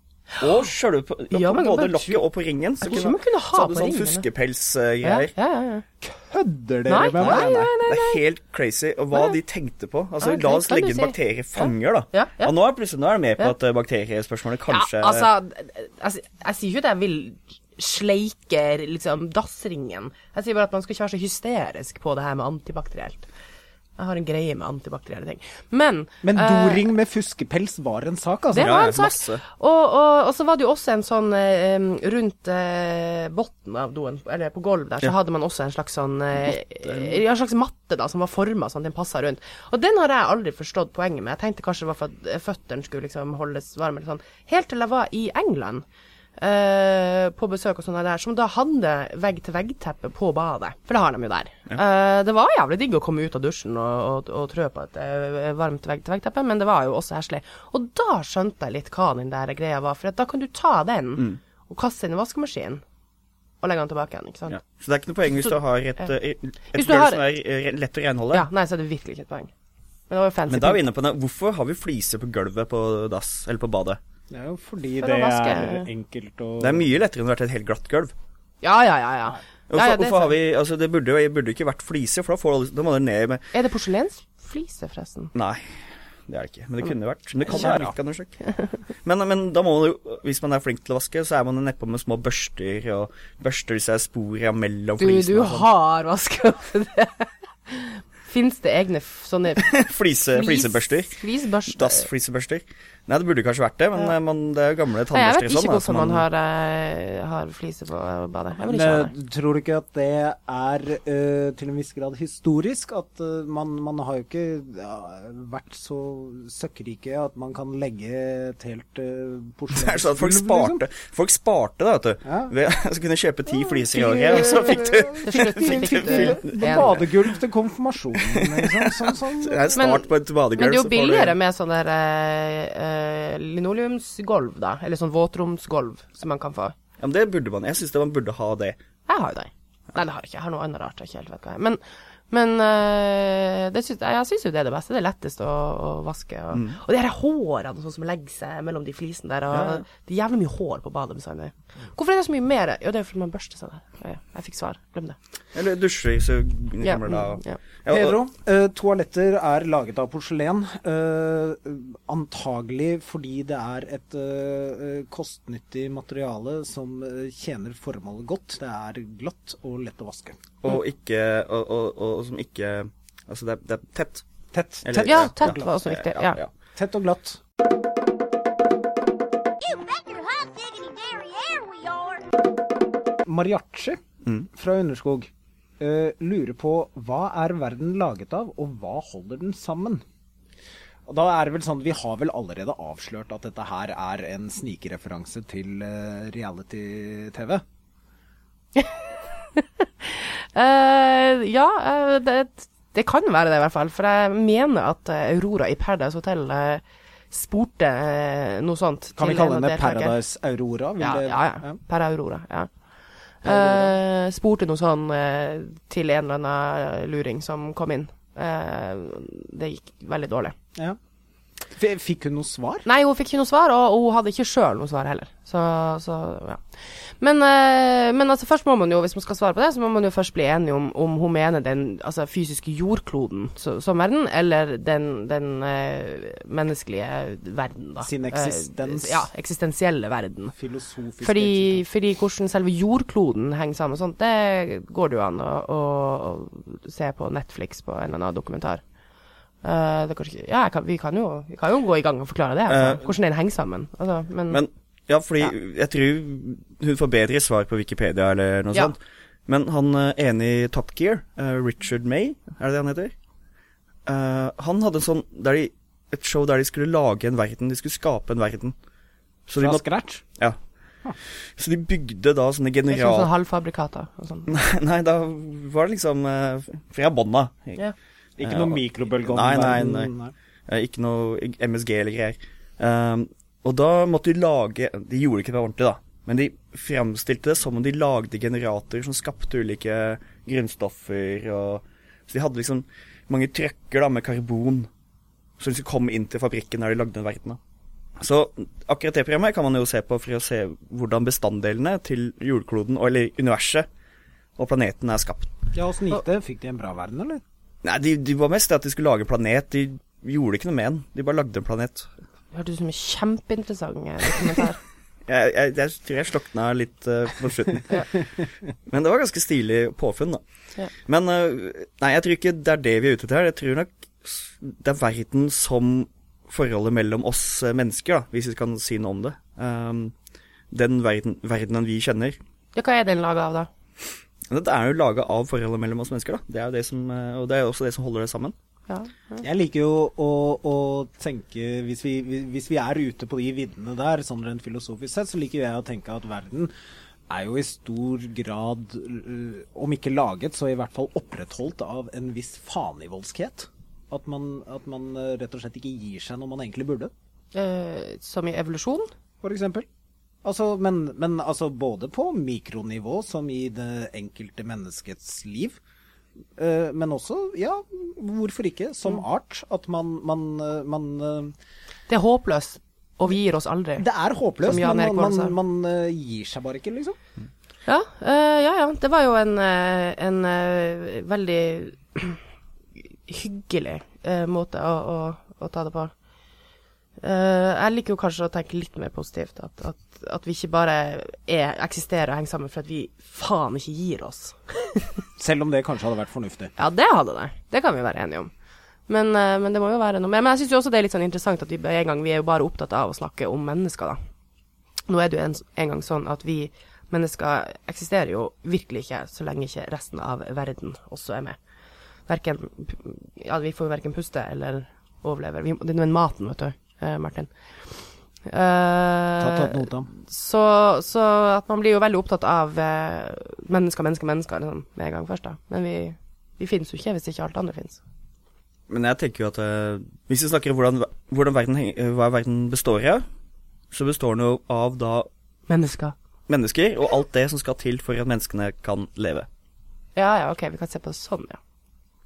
Og sjølve på, ja, på både lokket og på ringen. Så man kunne ha så hadde du sånn fuskepelsgreier. ja, ja. ja. Kødder dere Nei, med nei, meg? nei, nei. Det er helt crazy. Og hva Nei. de tenkte på. Altså, La oss legge en inn si. bakteriefanger, da. Ja, ja. Og nå er plutselig nå er det med på at eh, bakteriespørsmålet kanskje Ja, altså, jeg, jeg sier ikke at jeg vil sleike liksom dassringen. Jeg sier bare at man skal ikke være så hysterisk på det her med antibakterielt. Jeg har en greie med antibakterielle ting. Men Men eh, doring med fuskepels var en sak, altså. Det var en sak. Og, og, og så var det jo også en sånn eh, Rundt eh, bunnen av doen, eller på gulvet der, så Ja. hadde man også en slags sånn eh, ja, en slags matte da, som var forma sånn at den passa rundt. Og den har jeg aldri forstått poenget med. Jeg tenkte kanskje det var for at føttene skulle liksom holdes varme eller sånn. Helt til jeg var i England. Eh, på besøk og sånn der, som da hadde vegg-til-vegg-teppe på badet. For det har de jo der. Eh, det var jævlig digg å komme ut av dusjen og, og, og trø på et uh, varmt vegg-til-vegg-teppe, men det var jo også heslig. Og da skjønte jeg litt hva den der greia var, for da kan du ta den og kaste den i vaskemaskinen. Og legge den tilbake igjen, ikke sant? ja. Så det er ikke noe poeng hvis Så- du har et, ja. et Hvis gulv som er lett å renholde. Ja, nei, så er det virkelig ikke et poeng. Men. Men da er vi inne på det. Hvorfor har vi fliser på gulvet på dass, eller på badet? Det er jo fordi For det vaske. er enkelt å Det er mye lettere enn å har vært et helt glatt gulv. Ja, ja, ja. ja. Hvorfor, ja, ja det hvorfor har vi Altså, det burde jo burde ikke vært fliser, for da, får, alle- da må det ned med Er det porselensfliser, forresten? Nei, det er det ikke. Men det kunne vært. Men det kan være ikke. Men, men da må man jo, hvis man er flink til å vaske, så er man nedpå med små børster og børster seg spor mellom Du, du flisene. og sånn. har vaska opp det. Fins det egne sånne flis- flisebørster. Flisbørster? Dassflisebørster. Nei, det burde kanskje vært det, men Ja. eh, man, det er jo gamle Nei, jeg vet ikke sånn. hvorfor som man har, eh, har fliser på badet. Men, eh, tror du ikke at det er uh, til en viss grad historisk? At uh, man, man har jo ikke ja, vært så søkkrike at man kan legge et helt uh, Det er sånn at folk sparte, folk sparte da, vet du. Ja. Ved så kunne kjøpe ti fliser i gangen, og så fikk du fikk du en. Badegulv til konfirmasjonen, liksom. Sånn, sånn. Det er start på et badegulv. Men det er jo billigere med sånn der eh, linoleumsgulv, da. Eller sånn våtromsgulv som man kan få. Ja, men det burde man. Jeg syns man burde ha det. Jeg har jo det. Nei, det har jeg ikke. Jeg har noe annet rart jeg ikke helt vet hva er. Men, Men øh, det syns, jeg syns jo det er det beste. Det er lettest å, å vaske. Og, og de her hårene sånn som legger seg mellom de flisene der. Og Mm. Ja, ja. Det er jævlig mye hår på badet bestandig. Hvorfor er det så mye mer? Jo, det er fordi man børster seg der. Ja, Jeg fikk svar. Glem det. Eller dusjer, så Ja, det da mm, ja. Ja, Pedro, eh, toaletter er laget av porselen. Uh, antagelig fordi det er et eh, eh, kostnyttig materiale som eh, tjener formålet godt. Det er glatt og lett å vaske. Og ikke og, og, og, og som ikke Altså, det er, det er tett. Tett. Eller- tett, Ja, tett var også viktig. Ja. ja. tett og glatt. Mariachi Mm. fra Underskog uh, lurer på hva er verden laget av, og hva holder den sammen? Og da er det vel sånn, Vi har vel allerede avslørt at dette her er en snikreferanse til uh, reality-TV. Eh, ja, uh, det, det kan være det, i hvert fall. For jeg mener at eh, Aurora i Paradise Hotel uh, spurte noe sånt. Kan vi kalle en henne. Paradise Aurora? Ja, det- ja, ja. Per Aurora. ja. Spurte noe sånn til en eller annen luring som kom inn. Det gikk veldig dårlig. ja. Fikk hun noe svar? Nei, hun fikk ikke noe svar, og hun hadde ikke sjøl noe svar heller. Så, så ja. Men, øh, men altså, først må man jo, hvis man skal svare på det, så må man jo først bli enige om om hun mener den altså, fysiske jordkloden så, som verden, eller den, den øh, menneskelige verden, da. Sin Eh, eksistens. ja, eksistensielle verden. Filosofisk Fordi, fordi hvordan selve jordkloden henger sammen, og sånt, det går det jo an å, å, å se på Netflix på en eller annen dokumentar. Eh, det er kanskje, ja, jeg kan, vi, kan jo, vi kan jo gå i gang og forklare det, altså, Eh, hvordan den henger sammen. Altså, men, Men ja, fordi Ja. jeg tror hun får bedre svar på Wikipedia eller noe Ja. sånt. Men han eh, ene i Top Gear, Richard May, er det det han heter? Uh, han hadde en sånn der de, et show der de skulle lage en verden, de skulle skape en verden. Så de, Fra måtte, scratch? ja. Så de bygde da sånne er ikke general... sånn halvfabrikater og sånn. Nei, da var det liksom uh, fra bånda. Ja. Ikke noe mikrobølgeovn? Nei, nei, nei. nei. Eh, ikke noe MSG eller greier. Um, og da måtte de lage De gjorde ikke det ordentlig, da. Men de fremstilte det som om de lagde generatorer som skapte ulike grunnstoffer og Så de hadde liksom mange trøkker da med karbon som de skulle komme inn til fabrikken der de lagde den verden. da. Så akkurat det programmet kan man jo se på for å se hvordan bestanddelene til jordkloden, eller universet, og planeten er skapt. Ja, åssen gikk det? Fikk de en bra verden, eller? Nei, de, de var mest det at de skulle lage planet. De gjorde ikke noe med den. De bare lagde en planet. Hørtes ut som en kjempeinteressant kommentar. dokumentar. Jeg, jeg, jeg tror jeg slokna litt eh, på slutten. Men det var ganske stilig påfunn, da. Ja. Men uh, nei, jeg tror ikke det er det vi er ute etter her. Jeg tror nok det er verden som forholdet mellom oss eh, mennesker, da, hvis vi kan si noe om det. Um, den verden, verdenen vi kjenner. Ja, hva er den laga av, da? Men Det er jo laga av forholdet mellom oss mennesker, da. Det er jo det som, eh, og det er jo også det som holder det sammen. Ja. ja. Jeg liker jo å, å tenke hvis vi, hvis vi er ute på de viddene der, sånn rent filosofisk sett, så liker jeg å tenke at verden er jo i stor grad, øh, om ikke laget, så i hvert fall opprettholdt av en viss fanivoldskhet. At man, at man øh, rett og slett ikke gir seg når man egentlig burde, Eh, som i evolusjon? for eksempel. Altså, men, men altså både på mikronivå, som i det enkelte menneskets liv, øh, men også, ja, hvorfor ikke, som art, at man, man, øh, man øh, Det er håpløst, og vi gir oss aldri. Det er håpløst, men man, man, man eh, gir seg bare ikke, liksom. Ja, eh, ja, ja. Det var jo en, eh, en eh, veldig hyggelig eh, måte å, å, å ta det på. Eh, jeg liker jo kanskje å tenke litt mer positivt. At, at, at vi ikke bare er, eksisterer og henger sammen for at vi faen ikke gir oss. Selv om det kanskje hadde vært fornuftig. Ja, det hadde det. Det kan vi være enige om. Men, uh, men det må jo være noe mer. Men jeg syns jo også det er litt sånn interessant at vi en gang vi er jo bare opptatt av å snakke om mennesker, da. Nå er det jo en, en gang sånn at vi mennesker eksisterer jo virkelig ikke så lenge ikke resten av verden også er med. Verken Ja, vi får jo verken puste eller overleve. Vi, det er noe med maten, vet du, Martin. Uh, Eh, tatt så, så at man blir jo veldig opptatt av uh, mennesker, mennesker, mennesker liksom, med en gang først, da. Men vi, vi finnes jo ikke hvis ikke alt andre finnes. Men jeg tenker jo at uh, hvis vi snakker om hvordan, hvordan verden, eh, hva verden består av, så består den jo av da Mennesker. mennesker og alt det som skal til for at menneskene kan leve. Ja, ja, ok, vi kan se på det sånn, ja.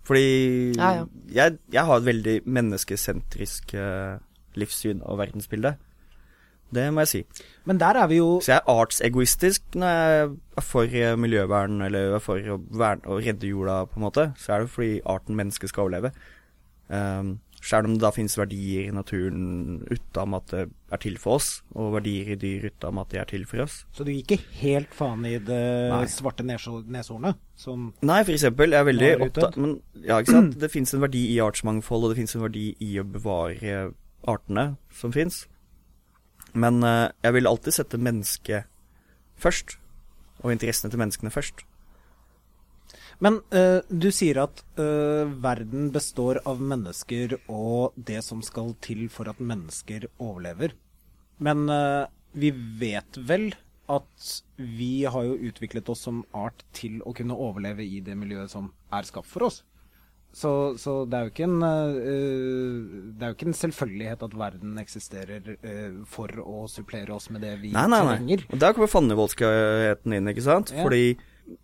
Fordi Ja, ja. Jeg, jeg har et veldig menneskesentrisk eh, livssyn og verdensbilde. Det må jeg si. Men der er vi jo Så jeg er artsegoistisk når jeg er for eh, miljøvern, eller er for å, verne, å redde jorda, på en måte. Så er det fordi arten menneske skal overleve. Um, selv om det da finnes verdier i naturen utenom at det er til for oss, og verdier i dyr utenom at de er til for oss. Så du gir ikke helt faen i det Nei. svarte nesho- neshornet? Som Nei, for eksempel. Jeg er veldig opptatt Men ja, ikke sant. Det fins en verdi i artsmangfold, og det fins en verdi i å bevare artene som fins. Men eh, jeg vil alltid sette mennesket først. Og interessene til menneskene først. Men uh, du sier at uh, verden består av mennesker og det som skal til for at mennesker overlever. Men uh, vi vet vel at vi har jo utviklet oss som art til å kunne overleve i det miljøet som er skapt for oss. Så, så det, er jo ikke en, uh, det er jo ikke en selvfølgelighet at verden eksisterer uh, for å supplere oss med det vi Nei, nei, nei. trenger. Og der kommer fandenivoldskheten inn, ikke sant? Ja. Fordi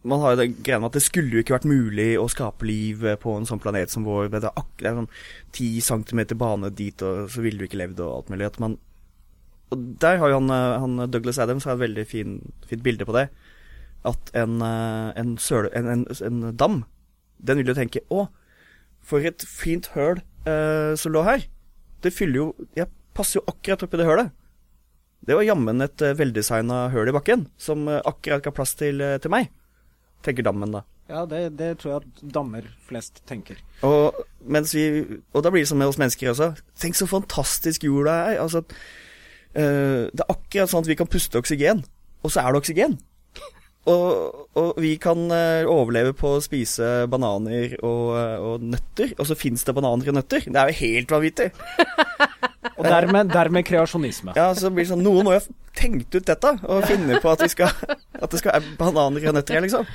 man har jo den greia med at det skulle jo ikke vært mulig å skape liv eh, på en sånn planet som vår. Det er, akkurat sånn ti centimeter bane dit, og så ville du ikke levd og alt mulig. At man Og der har jo han, han Douglas Adams har et veldig fin, fint bilde på det. At en, en, søle, en, en, en dam, den vil jo tenke Å, for et fint høl eh, som lå her. Det fyller jo Jeg passer jo akkurat oppi det hølet. Det var jammen et eh, veldesigna høl i bakken, som eh, akkurat ga plass til, eh, til meg. Tenker dammen, da. Ja, det, det tror jeg at dammer flest tenker. Og, vi, og da blir det sånn med oss mennesker også. Tenk så fantastisk jorda er. Altså, eh, det er akkurat sånn at vi kan puste oksygen, og så er det oksygen. Og, og vi kan eh, overleve på å spise bananer og, eh, og nøtter, og så fins det bananer og nøtter. Det er jo helt vanvittig. Og dermed, dermed kreasjonisme. Ja, så blir det sånn Noen må jo ha tenkt ut dette, og finne på at, vi skal, at det skal være bananer og nøtter her, liksom.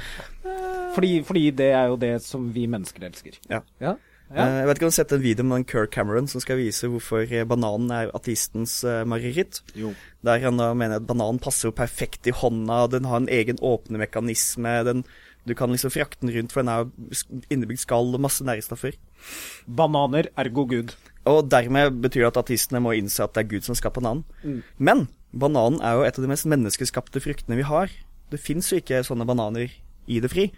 Fordi, fordi det er jo det som vi mennesker elsker. Ja. Ja. Eh, Jeg vet ikke om du har sett en video med en Kirk Cameron som skal vise hvorfor eh, bananen er ateistens uh, mareritt. Jo. Der han da mener at bananen passer jo perfekt i hånda, den har en egen åpnemekanisme, den, du kan liksom frakte den rundt, for den jo innebygd skall og masse næringsstoffer. Bananer ergo Gud. Og dermed betyr det at ateistene må innse at det er Gud som skapte bananen. Mm. Men bananen er jo et av de mest menneskeskapte fruktene vi har. Det fins jo ikke sånne bananer i det fri.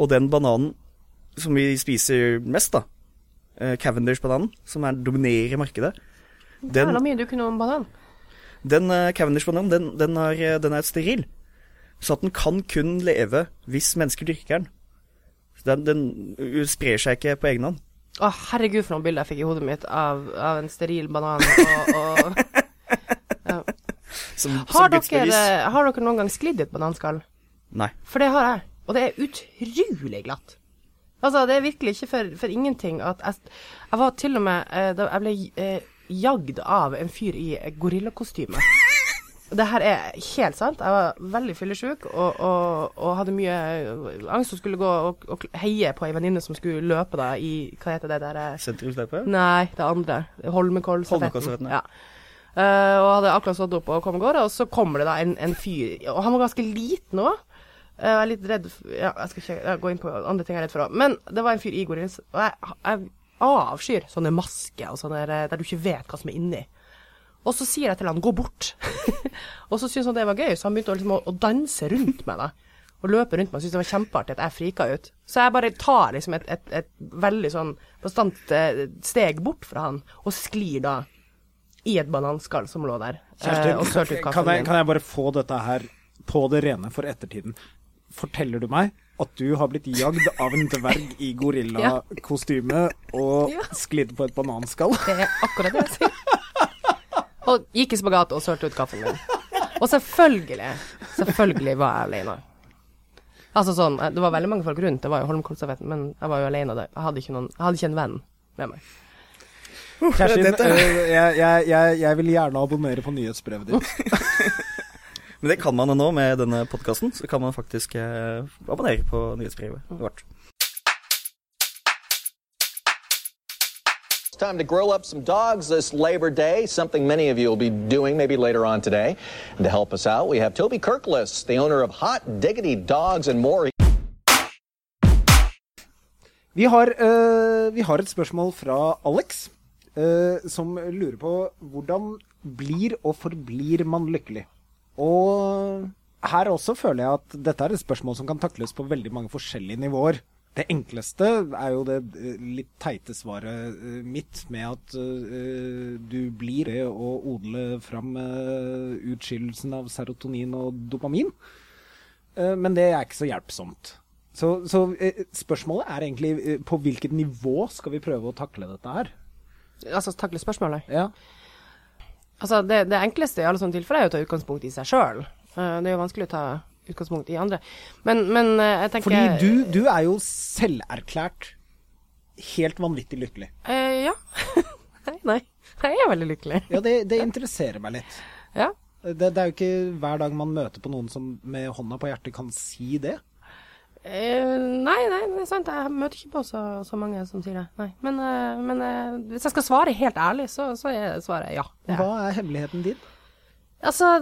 Og den bananen som vi spiser mest, da, eh, Cavendish-bananen, som er dominerer markedet, den, Jævla mye du kunne om banan. den eh, Cavendish-bananen, den, den, er, eh, den er steril. Så at den kan kun leve hvis mennesker dyrker den. Den, den sprer seg ikke på egen hånd. Å, herregud, for noen bilder jeg fikk i hodet mitt av, av en steril banan og, og ja. Som, har, som dere, har dere noen gang sklidd i et bananskall? Nei. For det har jeg. Og det er utrolig glatt. Altså, det er virkelig ikke for, for ingenting at jeg, jeg var til og med eh, da Jeg ble eh, jagd av en fyr i gorillakostyme. Det her er helt sant. Jeg var veldig fyllesyk og, og, og hadde mye angst og skulle gå og, og heie på ei venninne som skulle løpe da i Hva heter det der eh, Sentrumsløpet? Nei, det andre. Holmenkollstafetten. Ja. Eh, og hadde akkurat stått opp og kom av gårde, og så kommer det da en, en fyr Og han var ganske liten òg. Jeg er litt redd for Ja, jeg skal ikke gå inn på andre ting jeg er redd for òg. Men det var en fyr i og jeg, jeg avskyr sånne masker og sånne der, du ikke vet hva som er inni. Og så sier jeg til han 'gå bort'. og så syntes han det var gøy, så han begynte å, liksom, å, å danse rundt meg. da. Og løpe rundt meg. Syntes det var kjempeartig at jeg frika ut. Så jeg bare tar liksom et, et, et veldig sånn bastant eh, steg bort fra han, og sklir da i et bananskall som lå der. eh, sølte ut kan, jeg, kan jeg bare få dette her på det rene for ettertiden? Forteller du meg at du har blitt jagd av en dverg i gorillakostyme og Ja. sklidd på et bananskall? Det er akkurat det jeg sier. Og gikk i spagat og sølte ut kaffen min. Og selvfølgelig, selvfølgelig var jeg alene. Altså sånn, eh, Det var veldig mange folk rundt, det var jo Holmenkollstafetten, men jeg var jo alene der. Jeg hadde ikke, noen, jeg hadde ikke en venn med meg. Kjæresten, øh, jeg, jeg, jeg, jeg vil gjerne abonnere på nyhetsbrevet ditt. Men det kan man jo nå med denne podkasten. Så kan man faktisk eh, abonnere på nyhetsbrevet vårt. Time to grill up some dogs this Labor Day, something many of you will be doing maybe later on today. And to help us out, we have Toby Kirkless, the owner of Hot Diggity Dogs and More. Vi har, uh, vi har et spørsmål fra Alex, uh, som lurer på hvordan blir og forblir man lykkelig? Og her også føler jeg at dette er et spørsmål som kan takles på veldig mange forskjellige nivåer. Det enkleste er jo det eh, litt teite svaret eh, mitt med at uh, du blir det å odle fram uh, utskillelsen av serotonin og dopamin. Uh, men det er ikke så hjelpsomt. Så, så spørsmålet er egentlig på hvilket nivå skal vi prøve å takle dette her? Altså takle spørsmålet. Ja. Altså, det, det enkleste i alle sånne tilfeller er jo å ta utgangspunkt i seg sjøl. det er jo vanskelig å ta utgangspunkt i andre. Men, men eh, jeg tenker Fordi du, du er jo selverklært helt vanvittig lykkelig. Eh, ja. nei, nei. Jeg er veldig lykkelig. Ja, det, det interesserer meg litt. Ja. Det, det er jo ikke hver dag man møter på noen som med hånda på hjertet kan si det. Eh, nei, nei, det er sant. Jeg møter ikke på så, så mange som sier det. Nei. Men, eh, men eh, hvis jeg skal svare helt ærlig, så, så er svaret ja. Det er. Hva er hemmeligheten din? Altså,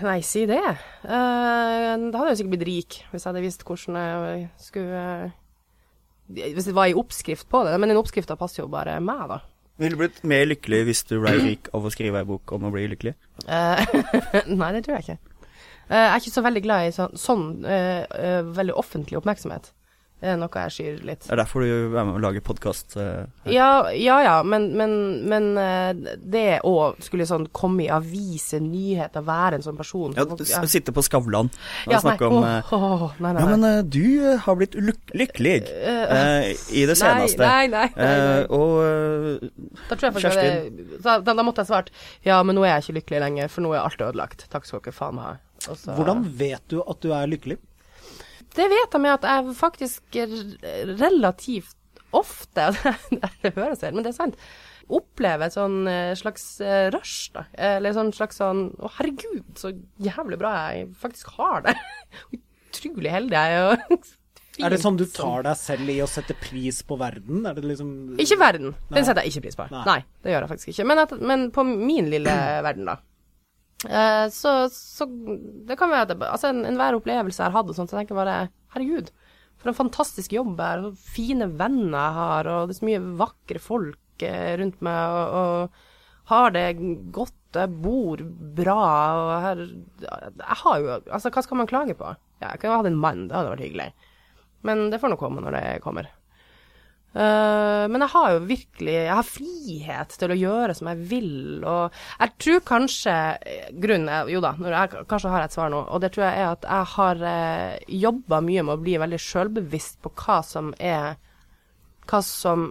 nei, si det. Uh, da hadde jeg sikkert blitt rik hvis jeg hadde visst hvordan jeg skulle uh, Hvis det var en oppskrift på det. Men den oppskrifta passer jo bare meg, da. Ville du blitt mer lykkelig hvis du ble rik av å skrive ei bok om å bli lykkelig? Uh, nei, det tror jeg ikke. Eh, jeg er ikke så veldig glad i sånn, sånn veldig offentlig oppmerksomhet. Det er noe jeg skyr litt. Det er derfor du er med og lager podkast. Ja, ja, ja, men, men, men det å skulle sånn komme i aviser, nyheter, være en sånn person Ja, du s- sitte på Skavlan og Ja, snakke om oh, oh, nei, nei, Ja, men uh, du har blitt lyk lykkelig uh, i det seneste. Nei, nei, nei, nei, og Da tror jeg faktisk det, da, da, da måtte jeg svart ja, men nå er jeg ikke lykkelig lenger, for nå er alt ødelagt. Takk skal dere faen meg ha. Og så- Hvordan vet du at du er lykkelig? Det vet jeg med at jeg faktisk relativt ofte Det høres helt, men det er sant. Opplever et sånn eh, slags eh, rush, da. Eller sånn slags sånn Å, herregud, så jævlig bra jeg faktisk har det. Utrolig heldig jeg er. og Er det sånn du tar deg selv i å sette pris på verden? Er det liksom Ikke verden. Den setter jeg ikke pris på. Nei. Nei, det gjør jeg faktisk ikke. Men, at, men på min lille verden, da. Eh, så, så det kan være det, altså en, enhver opplevelse jeg har hatt, og sånt, så jeg bare herregud, for en fantastisk jobb har, så fine venner jeg har, og det er så mye vakre folk eh, rundt meg, og, og har det godt, jeg bor bra, og her Jeg har jo Altså, hva skal man klage på? Ja, jeg kunne hatt en mann, det hadde vært hyggelig. Men det får nå komme når det kommer. Eh, men jeg har jo virkelig Jeg har frihet til å gjøre som jeg vil, og jeg tror kanskje eh, Grunnen er Jo da, jeg kanskje har jeg et svar nå, og det tror jeg er at jeg har uh, jobba mye med å bli veldig sjølbevisst på hva som er Hva som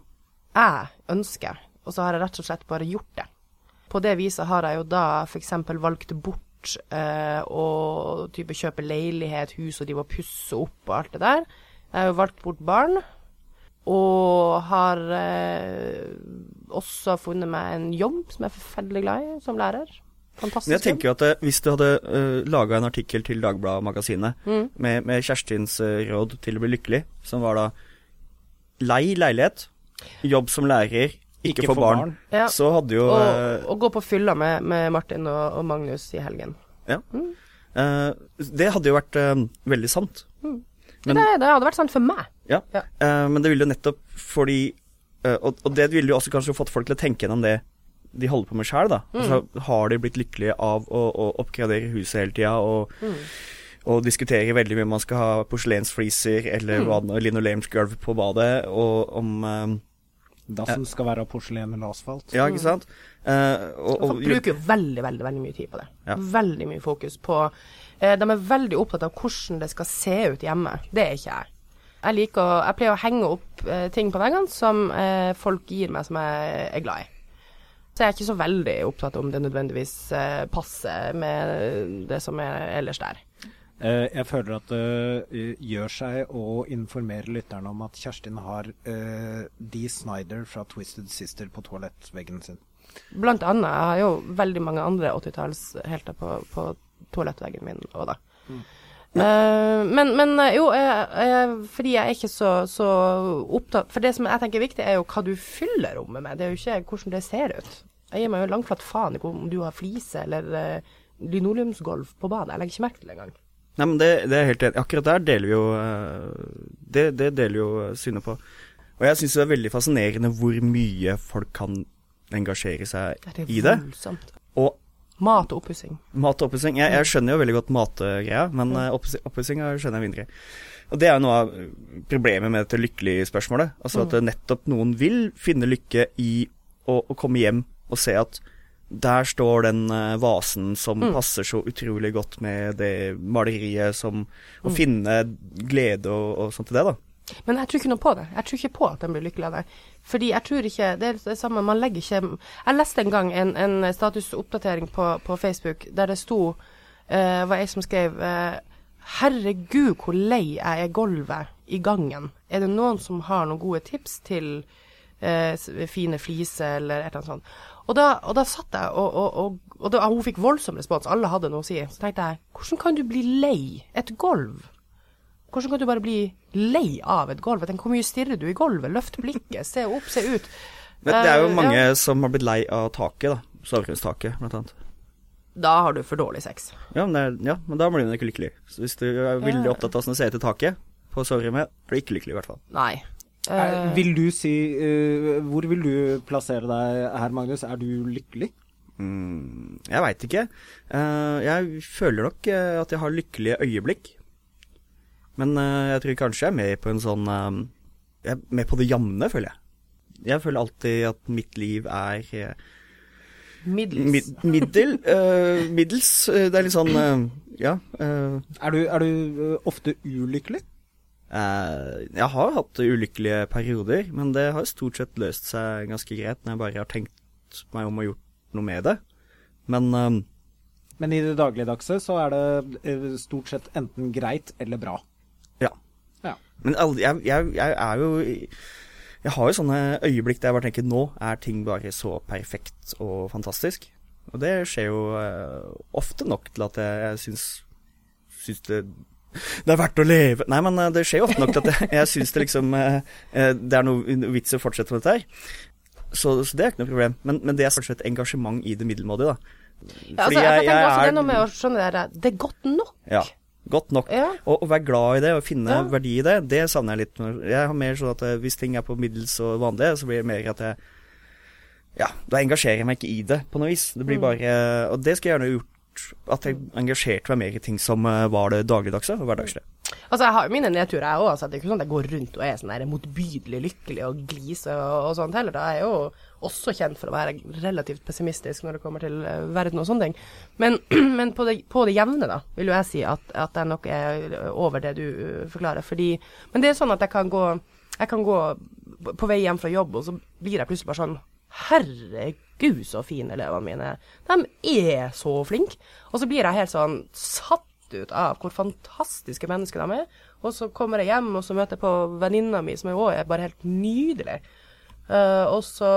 jeg ønsker, og så har jeg rett og slett bare gjort det. På det viset har jeg jo da f.eks. valgt bort eh, å type kjøpe leilighet, hus og drive og pusse opp og alt det der. Jeg har jo valgt bort barn. Og har eh, også funnet meg en jobb som jeg er forferdelig glad i, som lærer. Fantastisk Men jeg tenker jo at eh, hvis du hadde uh, laga en artikkel til Dagbladet-magasinet Mm. med, med Kjerstins uh, råd til å bli lykkelig, som var da lei leilighet, jobb som lærer, ikke, få barn, Ja. så hadde jo Og, eh, og gå på fylla med, med Martin og, og Magnus i helgen. eh, Det hadde jo vært eh, veldig sant. Men- det, det hadde vært sant for meg. Ja. Ja. Uh, men det ville jo nettopp fordi uh, og, og det ville jo også kanskje fått folk til å tenke gjennom det de holder på med sjøl, da. Mm. Altså, har de blitt lykkelige av å, å oppgradere huset hele tida og, Mm. og diskutere veldig mye om man skal ha porselensfliser eller mm. linoleumsgulv på badet, og om eh, Dassen skal være av porselen eller asfalt? Ja, ikke sant? Uh, og, og, Folk bruker jo veldig, veldig veldig mye tid på det. Ja. Veldig mye fokus på De er veldig opptatt av hvordan det skal se ut hjemme. Det er ikke jeg. Jeg liker å Jeg pleier å henge opp eh, ting på veggene som eh, folk gir meg som jeg er glad i. Så jeg er ikke så veldig opptatt om det nødvendigvis eh, passer med det som er ellers der. Eh, jeg føler at det gjør seg å informere lytterne om at Kjerstin har uh, Dee Snyder fra Twisted Sister på toalettveggen sin. Blant annet. Jeg har jo veldig mange andre 80-tallshelter på, på toalettveggen min òg, da. Uh, men, men eh, jo, uh, uh, fordi jeg er ikke så, så opptatt For det som jeg tenker er viktig, er jo hva du fyller rommet med. Det er jo ikke hvordan det ser ut. Jeg gir meg jo langflatt faen i om du har flise eller linoleumsgulv på badet. Jeg legger ikke merke til det engang. Nei, men det, det er helt enig. Akkurat der deler vi jo Det, det deler jo synet på. Og jeg syns det er veldig fascinerende hvor mye folk kan engasjere seg Det i det. voldsomt. Og Mat og oppussing. mat og oppussing jeg, jeg skjønner jo veldig godt matgreia, men uh, oppussing skjønner jeg mindre. Og det er jo noe av problemet med dette lykkelig-spørsmålet. Altså at nettopp noen vil finne lykke i å, å komme hjem og se at der står den eh, vasen som passer så utrolig godt med det maleriet som Å finne glede og, og sånt til det, da. Men jeg tror ikke noe på det. Jeg tror ikke på at de blir lykkelig av det. Fordi jeg tror ikke Det er det samme, man legger ikke Jeg leste en gang en, en statusoppdatering på, på Facebook der det sto uh, var ei som skrev uh, Herregud, hvor lei jeg er gulvet i gangen. Er det noen som har noen gode tips til uh, fine fliser eller et eller annet sånt? Og da, og da satt jeg, og, og, og, og da, hun fikk voldsom respons. Alle hadde noe å si. Så tenkte jeg, hvordan kan du bli lei et gulv? Hvordan kan du bare bli lei av et gulv? Hvor mye stirrer du i gulvet? Løft blikket, se opp, se ut. Men det er jo Eh, mange ja. som har blitt lei av taket, da. Soveromstaket, blant annet. Da har du for dårlig sex. Ja men, det er, ja, men da blir du ikke lykkelig. Så hvis du er veldig Ja. opptatt av å se i taket på soverommet, blir du ikke lykkelig, i hvert fall. Nei. Eh, vil du si uh, Hvor vil du plassere deg her, Magnus? Er du lykkelig? Mm, jeg veit ikke. Uh, jeg føler nok at jeg har lykkelige øyeblikk. Men uh, jeg tror kanskje jeg er med på en sånn uh, Jeg er med på det jevne, føler jeg. Jeg føler alltid at mitt liv er uh, middels. mid middel. eh, middels. Det er litt sånn Ja. eh, Er du, er du ofte ulykkelig? Eh, jeg har hatt ulykkelige perioder, men det har stort sett løst seg ganske greit når jeg bare har tenkt meg om og gjort noe med det. Men Men i det dagligdagse så er det stort sett enten greit eller bra. Ja. Men jeg, jeg, jeg er jo Jeg har jo sånne øyeblikk der jeg bare tenker nå er ting bare så perfekt og fantastisk. Og det skjer jo uh, ofte nok til at jeg, jeg syns, syns det det er verdt å leve Nei, men eh, det skjer jo ofte nok til at jeg, jeg syns det liksom eh, Det er noe vits i å fortsette med dette her. Så, så det er ikke noe problem. Men, men det er fortsatt et engasjement i det middelmådige, da. Ja, altså, jeg, tenker også det er noe med å skjønne det Det er godt nok. Ja, godt nok. Ja. Og å være glad i det og finne Ja. verdi i det, det savner jeg litt. Jeg har mer sånn at eh, hvis ting er på middels og vanlig, så blir det mer at jeg Ja, da engasjerer jeg meg ikke i det på noe vis. Det blir Mm. bare Og det skal jeg gjerne gjort. At jeg engasjerte meg mer i ting som eh, var det dagligdagse og hverdagslige. Altså, jeg har jo mine nedturer, jeg òg. Altså, det er ikke sånn at jeg går rundt og er sånn der motbydelig lykkelig og gliser og, og sånt heller. Da er jeg jo også kjent for å være relativt pessimistisk når det kommer til eh, verden og sånne ting. Men, men på, det, på det jevne, da, vil jo jeg si at, at jeg nok er over det du uh, forklarer. Fordi Men det er sånn at jeg kan gå Jeg kan gå på vei hjem fra jobb, og så blir jeg plutselig bare sånn Herregud, så fine elevene mine De er så flinke. Og så blir jeg helt sånn satt ut av hvor fantastiske mennesker de er. Og så kommer jeg hjem, og så møter jeg på venninna mi, som også er bare helt nydelig. Uh, og, så,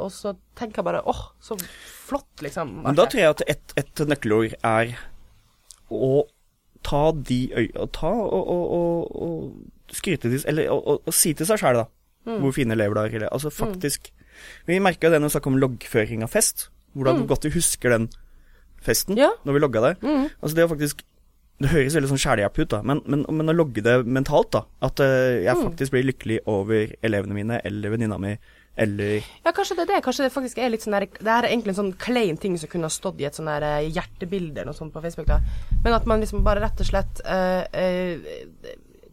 og så tenker jeg bare åh, så flott, liksom. Men da tror jeg at et, et nøkkelord er å ta de øya ta og, og, og, skryte til Eller å, si til seg sjæl, da. Mm. Hvor fine elever du har. Altså faktisk Vi merka det når vi snakka om loggføring av fest. Hvordan godt vi husker den festen Mm. Ja. når vi logga det. Altså det å faktisk Det høres veldig sånn sjælhjelp ut, da, men, men, men å logge det mentalt, da. At uh, jeg Mm. faktisk blir lykkelig over elevene mine eller venninna mi eller Ja, kanskje det er det. Kanskje det faktisk er litt sånn der Det her er egentlig en sånn klein ting som kunne ha stått i et sånn der eh, hjertebilde eller noe sånt på Facebook, da. Men at man liksom bare rett og slett uh, uh,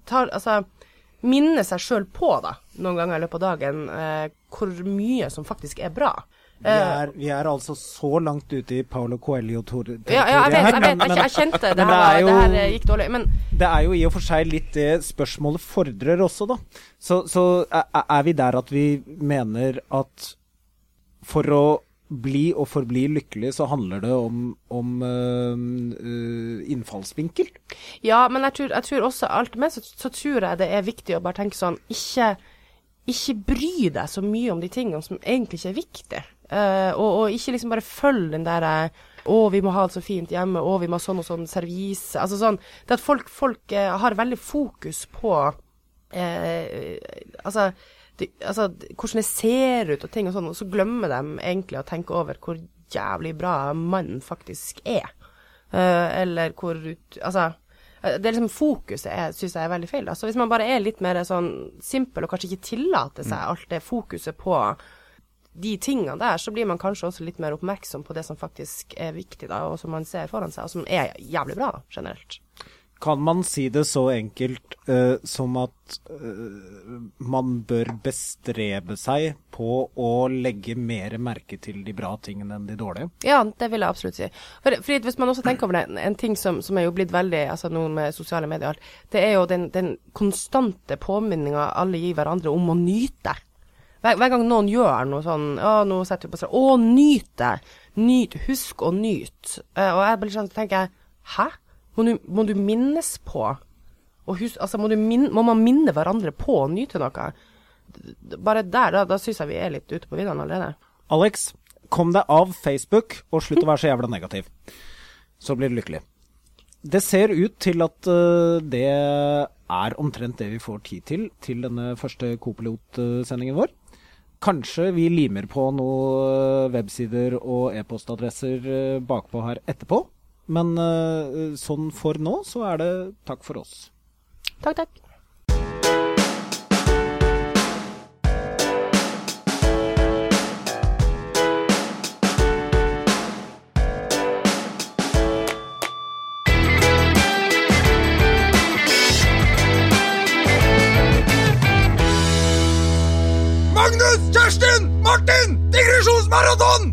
tar Altså minner seg sjøl på, da, noen ganger i løpet av dagen, eh, hvor mye som faktisk er bra. Vi er, vi er altså så langt ute i Paulo Coelho-territoriet Ja, ja, jeg vet, jeg, vet, jeg, jeg kjente det. her, det jo- det her eh, gikk dårlig. Men Det er jo i og for seg litt det spørsmålet fordrer også, da. Så, så er vi der at vi mener at for å bli og forbli lykkelig, så handler det om, om uh, innfallsvinkel? Ja, men jeg tror, jeg tror også alt med så, så tror jeg det er viktig å bare tenke sånn Ikke, ikke bry deg så mye om de tingene som egentlig ikke er viktige. Uh, og, og ikke liksom bare følg den der eh, å, vi må ha det så fint hjemme, å, vi må ha sånn og sånn servise. Altså sånn Det at folk, folk eh, har veldig fokus på Altså det, altså, hvordan det ser ut og ting og sånn, og så glemmer de egentlig å tenke over hvor jævlig bra mannen faktisk er. Uh, eller hvor ut Altså, eh, det er liksom Fokuset syns jeg er veldig feil. Altså, Så hvis man bare er litt mer sånn simpel, og kanskje ikke tillater seg alt det fokuset på de tingene der, så blir man kanskje også litt mer oppmerksom på det som faktisk er viktig, da, og som man ser foran seg, og som er jævlig bra, da, generelt. Kan man si det så enkelt uh, som at uh, man bør bestrebe seg på å legge mer merke til de bra tingene enn de dårlige? Ja, det vil jeg absolutt si. For, for hvis man også tenker over det, en ting som, som er jo blitt veldig, altså noe med sosiale medier det er jo den, den konstante påminninga alle gir hverandre om å nyte. Hver, hver gang noen gjør noe sånn Å, nå setter vi på strand. Å, nyt det! Nyt. Husk å nyte. Uh, og jeg blir sånn, tenker jeg, hæ? Må du, må du minnes på hus, altså må, du min, må man minne hverandre på å nyte noe? Bare der, da, da syns jeg vi er litt ute på viddene allerede. Alex, kom deg av Facebook, og slutt å være så jævla negativ. Så blir du lykkelig. Det ser ut til at eh, det er omtrent det vi får tid til til denne første Copilot-sendingen vår. Kanskje vi limer på noen websider og e-postadresser eh, bakpå her etterpå. Men eh, sånn for nå, så er det takk for oss. Takk, takk. Magnus, Kjerstin, Martin, digresjonsmaraton!